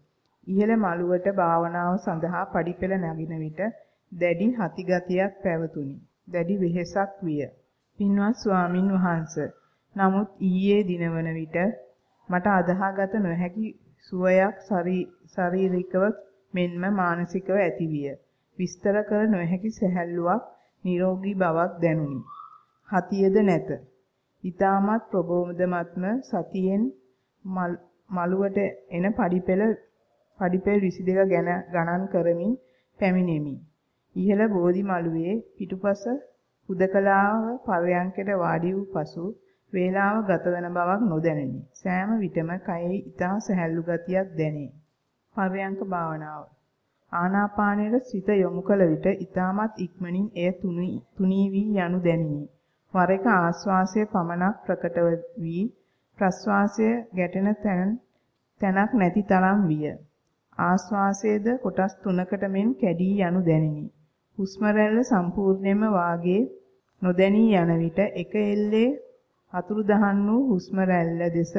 ඉහළ මළුවට භාවනාව සඳහා පඩිපෙළ නැගින විට දැඩි හතිගතියක් පැවතුණි. දැඩි වෙහෙසක් විය. පින්වත් ස්වාමින් වහන්සේ නමුත් ඊයේ දිනවන විට මට අදහාගත නොහැකි සුවයක් ශාරීරිකව මෙන්ම මානසිකව ඇතිවිය. විස්තර කර නොහැකි සැහැල්ලුවක් නිරෝගී බවක් දැනුනි. හතියද නැත. ඊටමත් ප්‍රබෝධමත්ම සතියෙන් මළුවට එන පඩිපෙළ පඩිපෙළ 22 ගැන ගණන් කරමින් පැමිණෙමි. ඉහළ බෝධි මළුවේ පිටුපස හුදකලාව පරයන්කයට වාඩි වූ පසු වේලාව ගත වෙන බවක් නොදැනිනි. සෑම විටම කයෙහි ඊතා සැහැල්ලු ගතියක් දැනේ. පරයන්ක භාවනාව. ආනාපානයේ සිත යොමු කළ විට ඊ타මත් ඉක්මනින් එය තුනී වී යනු දැනිනි. වර එක ආස්වාසය පමණක් ප්‍රකට වී ප්‍රස්වාසය ගැටෙන තැන තැනක් නැති තරම් විය. ආස්වාසයේද කොටස් තුනකට මෙන් කැඩී යනු දැනිනි. හුස්ම රැල්ල සම්පූර්ණයෙන්ම වාගේ නොදැනී යන විට එක එල්ලේ අතුරු දහන් වූ හුස්ම රැල්ල දෙස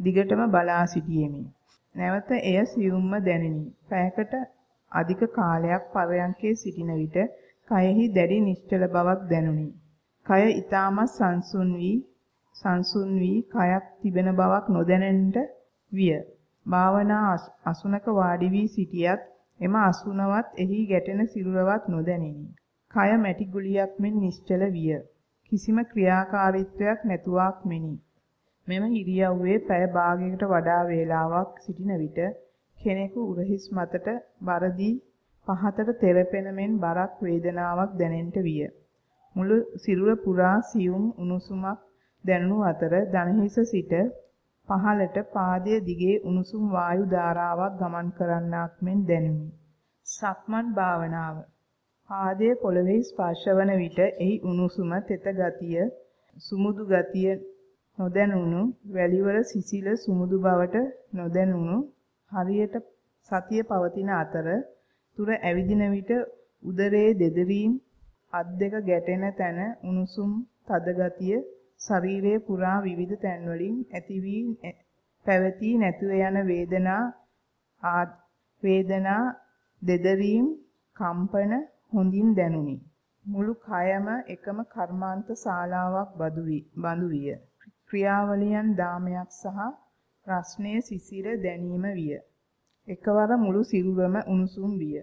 දිගටම බලා සිටියෙමි. නැවත එය සියුම්ම දැනිනි. පැයකට අධික කාලයක් පරයන්කේ සිටින විට කයෙහි දැඩි නිශ්චල බවක් දැනුනි. කය ඊටමත් සංසුන් වී සංසුන් වී කයක් තිබෙන බවක් නොදැනෙන්නට විය. භාවනා අසුනක වාඩි වී සිටියත් එම අසුනවත් එහි ගැටෙන සිරුරවත් නොදැනිනි. කය මැටි ගුලියක් මෙන් නිශ්චල විය. කිසිම ක්‍රියාකාරීත්වයක් නැතුවක් මෙනි. මෙම ඉරියව්වේ පැය භාගයකට වඩා වේලාවක් සිටින විට කෙනෙකු උරහිස් මතට බරදී පහතට තෙරපෙන මෙන් බරක් වේදනාවක් දැනෙන්නට විය. මුළු සිරුර පුරා සියුම් උණුසුමක් දැනුණු අතර දණහිස සිට පහළට පාදයේ දිගේ උණුසුම් වායු ධාරාවක් ගමන් කරන්නක් මෙන් දැනුනි. සක්මන් භාවනාව. පාදයේ පොළවේ ස්පර්ශවන විට එහි උණුසුම තෙත ගතිය, සුමුදු ගතිය නොදැනුණු වැලිවල සිසිල සුමුදු බවට නොදැනුණු හරියට සතිය පවතින අතර තුර ඇවිදින විට උදරයේ දෙදරීම් අත් දෙක ගැටෙන තැන උණුසුම් තද ගතිය ශරීරයේ පුරා විවිධ තැන්වලින් ඇති වී පැවතී නැතුව යන වේදනා වේදනා දෙදරීම් කම්පන හොඳින් දැනුනි. මුළු කයම එකම කර්මාන්ත ශාලාවක් බඳු විය. ක්‍රියාවලියන් දාමයක් සහ රස්නේ සිසිර දැනීම විය. එකවර මුළු සිරුරම උණුසුම් විය.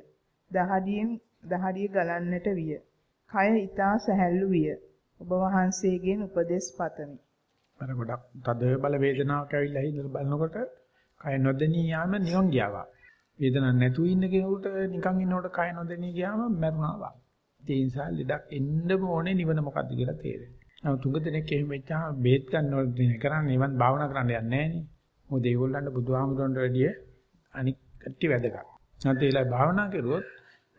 දහඩියෙන් දහඩිය ගලන්නට විය. කය ඊතා සැහැල්ලු විය. ඔබ වහන්සේගෙන් උපදෙස් පතමි. අර ගොඩක් තද බල වේදනාවක් ඇවිල්ලා හින්දා බලනකොට කය නොදෙනී යාම නිවන් ගියාවා. වේදනාවක් නැතුව ඉන්න කෙනෙකුට නිකන් ඉන්නකොට කය නොදෙනී ගියාම මැරුණාවා. ඒ නිසා ලෙඩක් එන්නම ඕනේ නිවන මොකද්ද කියලා තේරෙන්නේ. නමුත් තුඟ දෙනෙක් එහෙම වෙච්චාම බේත් ගන්නවල දෙන කරන්නේ නිවන් භාවනා කරන්න යන්නේ නැහනේ. මොකද ඒගොල්ලන්ට බුදුහාමුදුරන්ට වැඩිය අනික් කට්ටි වැදගත්. නැත්නම් ඒලා භාවනා කරුවොත්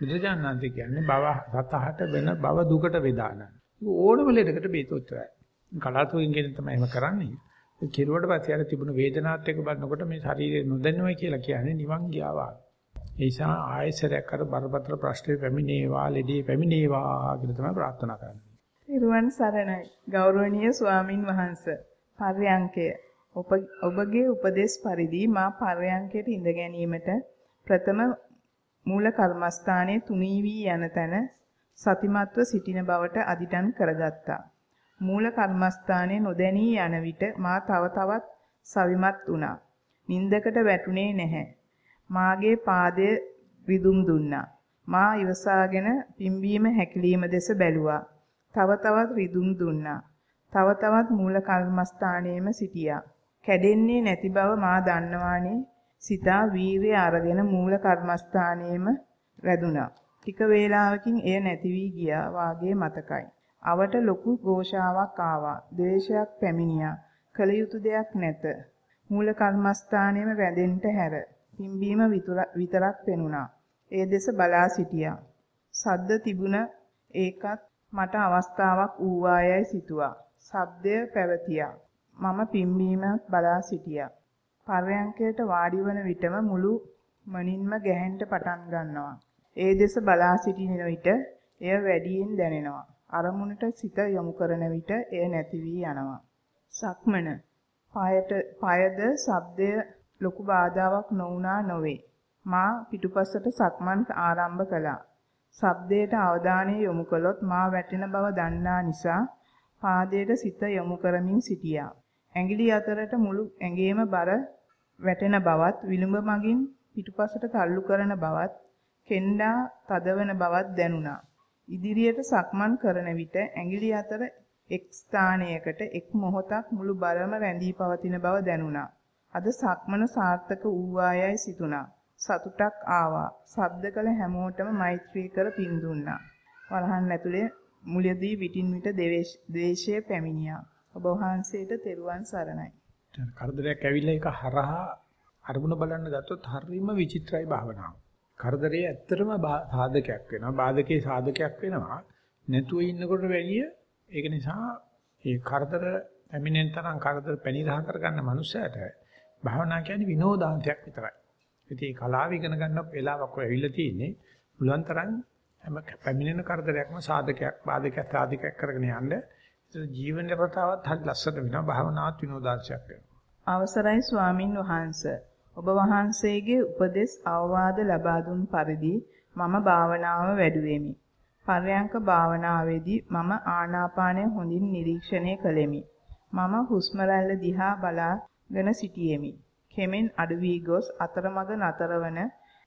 බුදුජානනාන්ත කියන්නේ භව සතහට වෙන භව දුකට වේදානන. ඕනම ලෙඩකට බේත උත්තරයි. කලාතුරකින් කියන තමයි එහෙම කරන්නේ. ඒ කෙරුවට පස්සේ අර තිබුණු වේදනාවත් එක්ක බලනකොට මේ ශරීරය නොදැනුවයි කියලා කියන්නේ නිවන් ගියාවා. ඒ නිසා ආයසරයක් අර බරපතල ප්‍රශ්නේ පැමිණේවා, ලෙඩේ පැමිණේවා කියලා තමයි ප්‍රාර්ථනා කරන්නේ. ත්‍රිරුවන් සරණයි. ගෞරවනීය ස්වාමින් වහන්සේ. පර්යංකය. ඔබගේ උපදේශ පරිදි මා පර්යංකයට ඉඳ ගැනීමට ප්‍රථම මූල කර්මස්ථානයේ තුනී වී යන තැන සතිමත්ව සිටින බවට අදිටන් කරගත්තා. මූල කර්මස්ථානයේ නොදැනී යන විට මා තව තවත් සවිමත් වුණා. නින්දකට වැටුනේ නැහැ. මාගේ පාදය විදුම් දුන්නා. මා ඉවසාගෙන පිම්බීම හැකිලිම දෙස බැලුවා. තව තවත් රිදුම් දුන්නා. තව තවත් මූල කර්මස්ථානයේම සිටියා. කැඩෙන්නේ නැති බව මා දන්නවානේ. සිතා වීරිය අරගෙන මූල කර්මස්ථානයේම රැඳුණා. ටික වේලාවකින් එය නැති වී ගියා වාගේ මතකයි. අවට ලොකු ഘോഷාවක් ආවා. ද්වේෂයක් පැමිණියා. කල යුතු දෙයක් නැත. මූල කර්මස්ථානයේම රැඳෙන්නට හැර. පිම්බීම විතරක් පෙනුණා. ඒ දෙස බලා සිටියා. සද්ද තිබුණ ඒකත් මට අවස්ථාවක් ඌවායයි සිතුවා. ශබ්දය පැවතියා. මම පිම්බීම බලා සිටියා. පර්යංකයට වාඩි වන විටම මුළු මනින්ම ගැහෙන්න පටන් ගන්නවා. ඒ දෙස බලා සිටින විට එය වැඩියෙන් දැනෙනවා. අරමුණට සිත යොමු කරන විට එය නැති වී යනවා. සක්මන. පායට පායද ශබ්දය ලොකු බාධාවක් නොවුනා නොවේ. මා පිටුපසට සක්මන් ආරම්භ කළා. ශබ්දයට අවධානය යොමු කළොත් මා වැටෙන බව දන්නා නිසා පාදයට සිත යොමු කරමින් සිටියා. ඇඟිලි අතරට මුළු ඇඟේම බර වැටෙන බවත් විලුඹ මගින් පිටුපසට තල්ලු කරන බවත් කෙන්ඩා තදවන බවත් දැනුණා. ඉදිරියට සක්මන් කරන විට ඇඟිලි අතර එක් ස්ථානයකට එක් මොහොතක් මුළු බලම රැඳී පවතින බව දැනුණා. අද සක්මන සාර්ථක වූවායයි සිතුණා. සතුටක් ආවා. ශබ්ද කළ හැමෝටම මෛත්‍රී කර පින් දුන්නා. වරහන් ඇතුලේ මුලදී විටින් විට ද්වේෂය පැමිණියා. ඔබ වහන්සේට තෙරුවන් සරණයි. කරදරයක් ඇවිල්ලා ඒක හරහා අරමුණ බලන්න ගත්තොත් හරිම විචිත්‍රයි භාවනාව. කරදරේ ඇත්තටම සාධකයක් වෙනවා. බාධකේ සාධකයක් වෙනවා. නැතුව ඉන්නකොට වැඩිය ඒක නිසා ඒ කරදර පැමිණෙන තරම් කරදර පැනිරහ කරගන්න මනුස්සයට භාවනා කියන්නේ විනෝදාන්තයක් විතරයි. ඉතින් මේ කලාව ඉගෙන ගන්න වෙලාවක් ඔය ඇවිල්ලා තියෙන්නේ. පුළුවන් තරම් හැම පැමිණෙන කරදරයක්ම සාධකයක්, බාධකයක්, සාධකයක් කරගෙන යන්න. ඒ ජීවන රටාවත් හරි ලස්සන වෙනවා. භාවනාවත් විනෝදාංශයක් වෙනවා. අවසරයි ස්වාමින් වහන්සේ ඔබ වහන්සේගේ උපදෙස් අවවාද ලබා දුන් පරිදි මම භාවනාව වැඩුවෙමි. පර්යංක භාවනාවේදී මම ආනාපානය හොඳින් නිරීක්ෂණය කළෙමි. මම හුස්ම රැල්ල දිහා බලාගෙන සිටියෙමි. කෙමෙන් අඩු වී ගොස් අතරමඟ නතරවන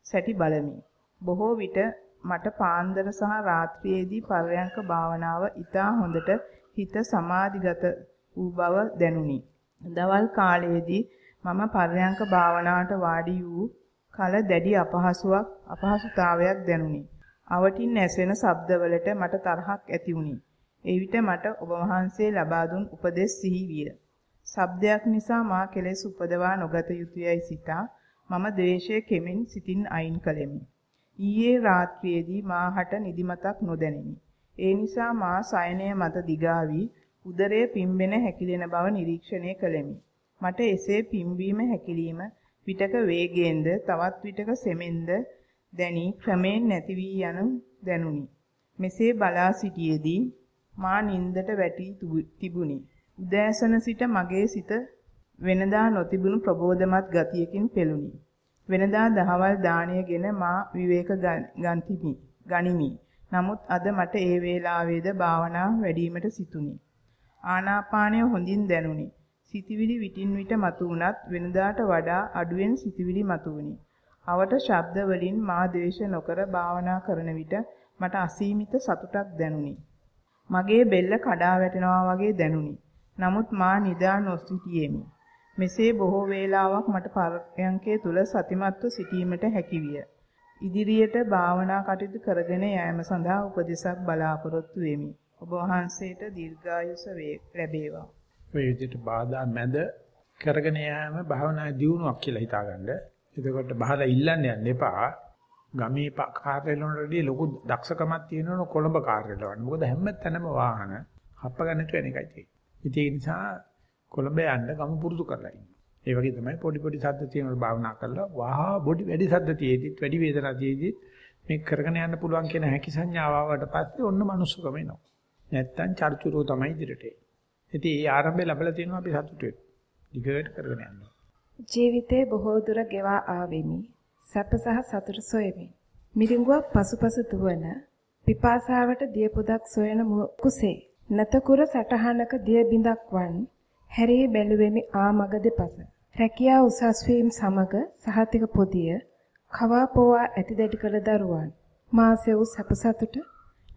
සැටි බලමි. බොහෝ විට මට පාන්දර සහ රාත්‍රියේදී පර්යංක භාවනාව ඊටා හොඳට හිත සමාධිගත වූ බව දැනුනි. දවල් කාලයේදී මම පර්යංක භාවනාවට වාඩි වූ කල දැඩි අපහසුාවක් අපහසුතාවයක් දැනුනි. අවටින් ඇසෙන ශබ්දවලට මට තරහක් ඇති වුනි. එවිට මට ඔබ වහන්සේ ලබා දුන් උපදෙස් සිහි විය. ශබ්දයක් නිසා මා කෙලෙස් උපදවා නොගත යුතුයයි සිතා මම ද්වේෂයේ කෙමින් සිතින් අයින් කළෙමි. ඊයේ රාත්‍රියේදී මාහට නිදිමතක් නොදැනිනි. ඒ නිසා මා සයනය මත දිගාවි උදරය පිම්බෙන හැකිලෙන බව නිරීක්ෂණය කළෙමි. මට එසේ පිම්බීම හැකිලිම විටක වේගයෙන්ද තවත් විටක සෙමෙන්ද දැනි ක්‍රමෙන් නැති වී යනු දැනුනි. මෙසේ බලා සිටියේදී මා නින්දට වැටි තිබුණි. උදෑසන සිට මගේ සිත වෙනදා නොතිබුණු ප්‍රබෝධමත් ගතියකින් පෙළුණි. වෙනදා දහවල් දාණයගෙන මා විවේක ගන්තිමි. ගනිමි. නමුත් අද මට ඒ වේලාවේද භාවනා වැඩිවීමට සිතුනි. ආනාපානය හොඳින් දැනුනි. සිතවිලි විටින් විට මතුවුණත් වෙනදාට වඩා අඩුවෙන් සිතවිලි මතුවුනි. අවට ශබ්ද වලින් මා ද්වේෂ නොකර භාවනා කරන විට මට අසීමිත සතුටක් දැනුනි. මගේ බෙල්ල කඩා වැටෙනවා වගේ දැනුනි. නමුත් මා නිදා නොසිටියෙමි. මෙසේ බොහෝ වේලාවක් මට පරයන්කේ තුල සතිමත්ව සිටීමට හැකියිය. ඉදිරියට භාවනා කටයුතු කරගෙන යාම සඳහා උපදෙසක් බලාපොරොත්තු වෙමි. ඔබ වහන්සේට දීර්ඝායුෂ ලැබේවා. මේ විදිහට බාධා මැද කරගෙන යාම භාවනා දියුණුවක් කියලා හිතාගන්න. එතකොට බහලා ඉල්ලන්න යන්න එපා. ගමේ කාර්යවලදී ලොකු දක්ෂකමක් තියෙනවනේ කොළඹ කාර්යවල. මොකද හැම තැනම වාහන හප්ප ගන්නට වෙන එකයි තියෙන්නේ. ඒ නිසා කොළඹ යන්න ගම පුරුදු කරලා ඉන්න. ඒ වගේ තමයි පොඩි පොඩි සද්ද තියෙනවල භාවනා කරලා වහා බොඩි වැඩි සද්ද තියෙද්දිත් වැඩි වේදනා තියෙද්දිත් මේ කරගෙන යන්න පුළුවන් කියන හැකි සංඥාව ආවට පස්සේ ඔන්න මනුස්සකම එනවා. නැත්තම් චර්චුරෝ තමයි ඉදිරියට එන්නේ. ඉතින් ඒ ආරම්භය ලැබලා තියෙනවා අපි සතුටු වෙන්න. දිගට කරගෙන යන්න. ජීවිතේ බොහෝ දුර ගෙවා ආවෙමි. සැප සහ සතුට සොයමි. මිරිඟුවක් පසුපස දුවන පිපාසාවට දිය පුදක් සොයන කුසේ නතකුර සටහනක දිය බිඳක් වන් හැරී බැලුවෙමි ආමග දෙපස. රැකියා උසස් වීම සමග සහතික පොදිය කවා පොවා ඇති දැඩි කළ දරුවන් මාසෙව් සැප සතුට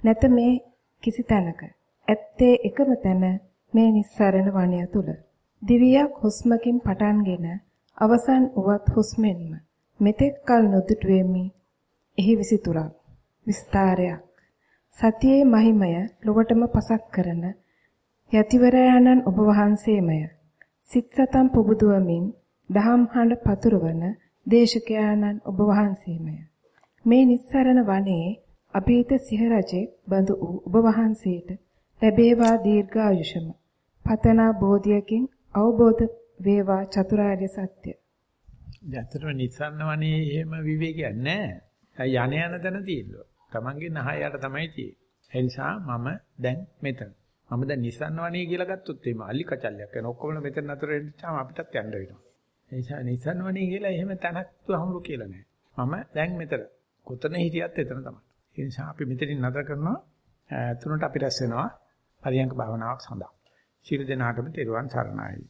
නැත මේ කිසි තැනක ඇත්තේ එකම තැන මේ නිස්සරණ වනය තුල දිවියක් හුස්මකින් පටන්ගෙන අවසන් උවත් හුස්මෙන්ම මෙතෙක් කල නොදුටුවෙමි. එහි විසිතුරක් විස්තරයක් සතියේ මහිමය ලොවටම පසක් කරන යතිවරයාණන් ඔබ වහන්සේමය. සිත් සතම් පුබුදුවමින් දහම් හඬ පතුරවන දේශකයාණන් ඔබ වහන්සේමය. මේ නිස්සරණ වනයේ අභීත සිහරජෙක් බඳු වූ ඔබ වහන්සේට ලැබේවා දීර්ඝායුෂම පතනා බෝධියකින් අවබෝධ වේවා චතුරාර්ය සත්‍ය. දැන් නිසන්න වනේ එහෙම විවේකයක් නැහැ. යන යන තැන තියෙනවා. Tamange නහයට තමයි තියෙන්නේ. ඒ නිසා මම දැන් මෙතන. මම දැන් නිසන්න වනේ කියලා ගත්තොත් එimhe අලි කචල්යක් වෙන ඔක්කොම මෙතන නතර වෙච්චාම අපිටත් යන්න වෙනවා. ඒ නිසා නිසන්න වනේ කියලා එහෙම තැනක් තුහමුරු කියලා නැහැ. මම දැන් මෙතන. කොතන හිටියත් එතන තමයි. ඒ නිසා අපි මෙතනින් නතර කරනවා. තුනට අපි රැස් වෙනවා පරියංග භාවනාවක් සඳහා. ශීල දෙනාටම තෙරුවන් සරණයි.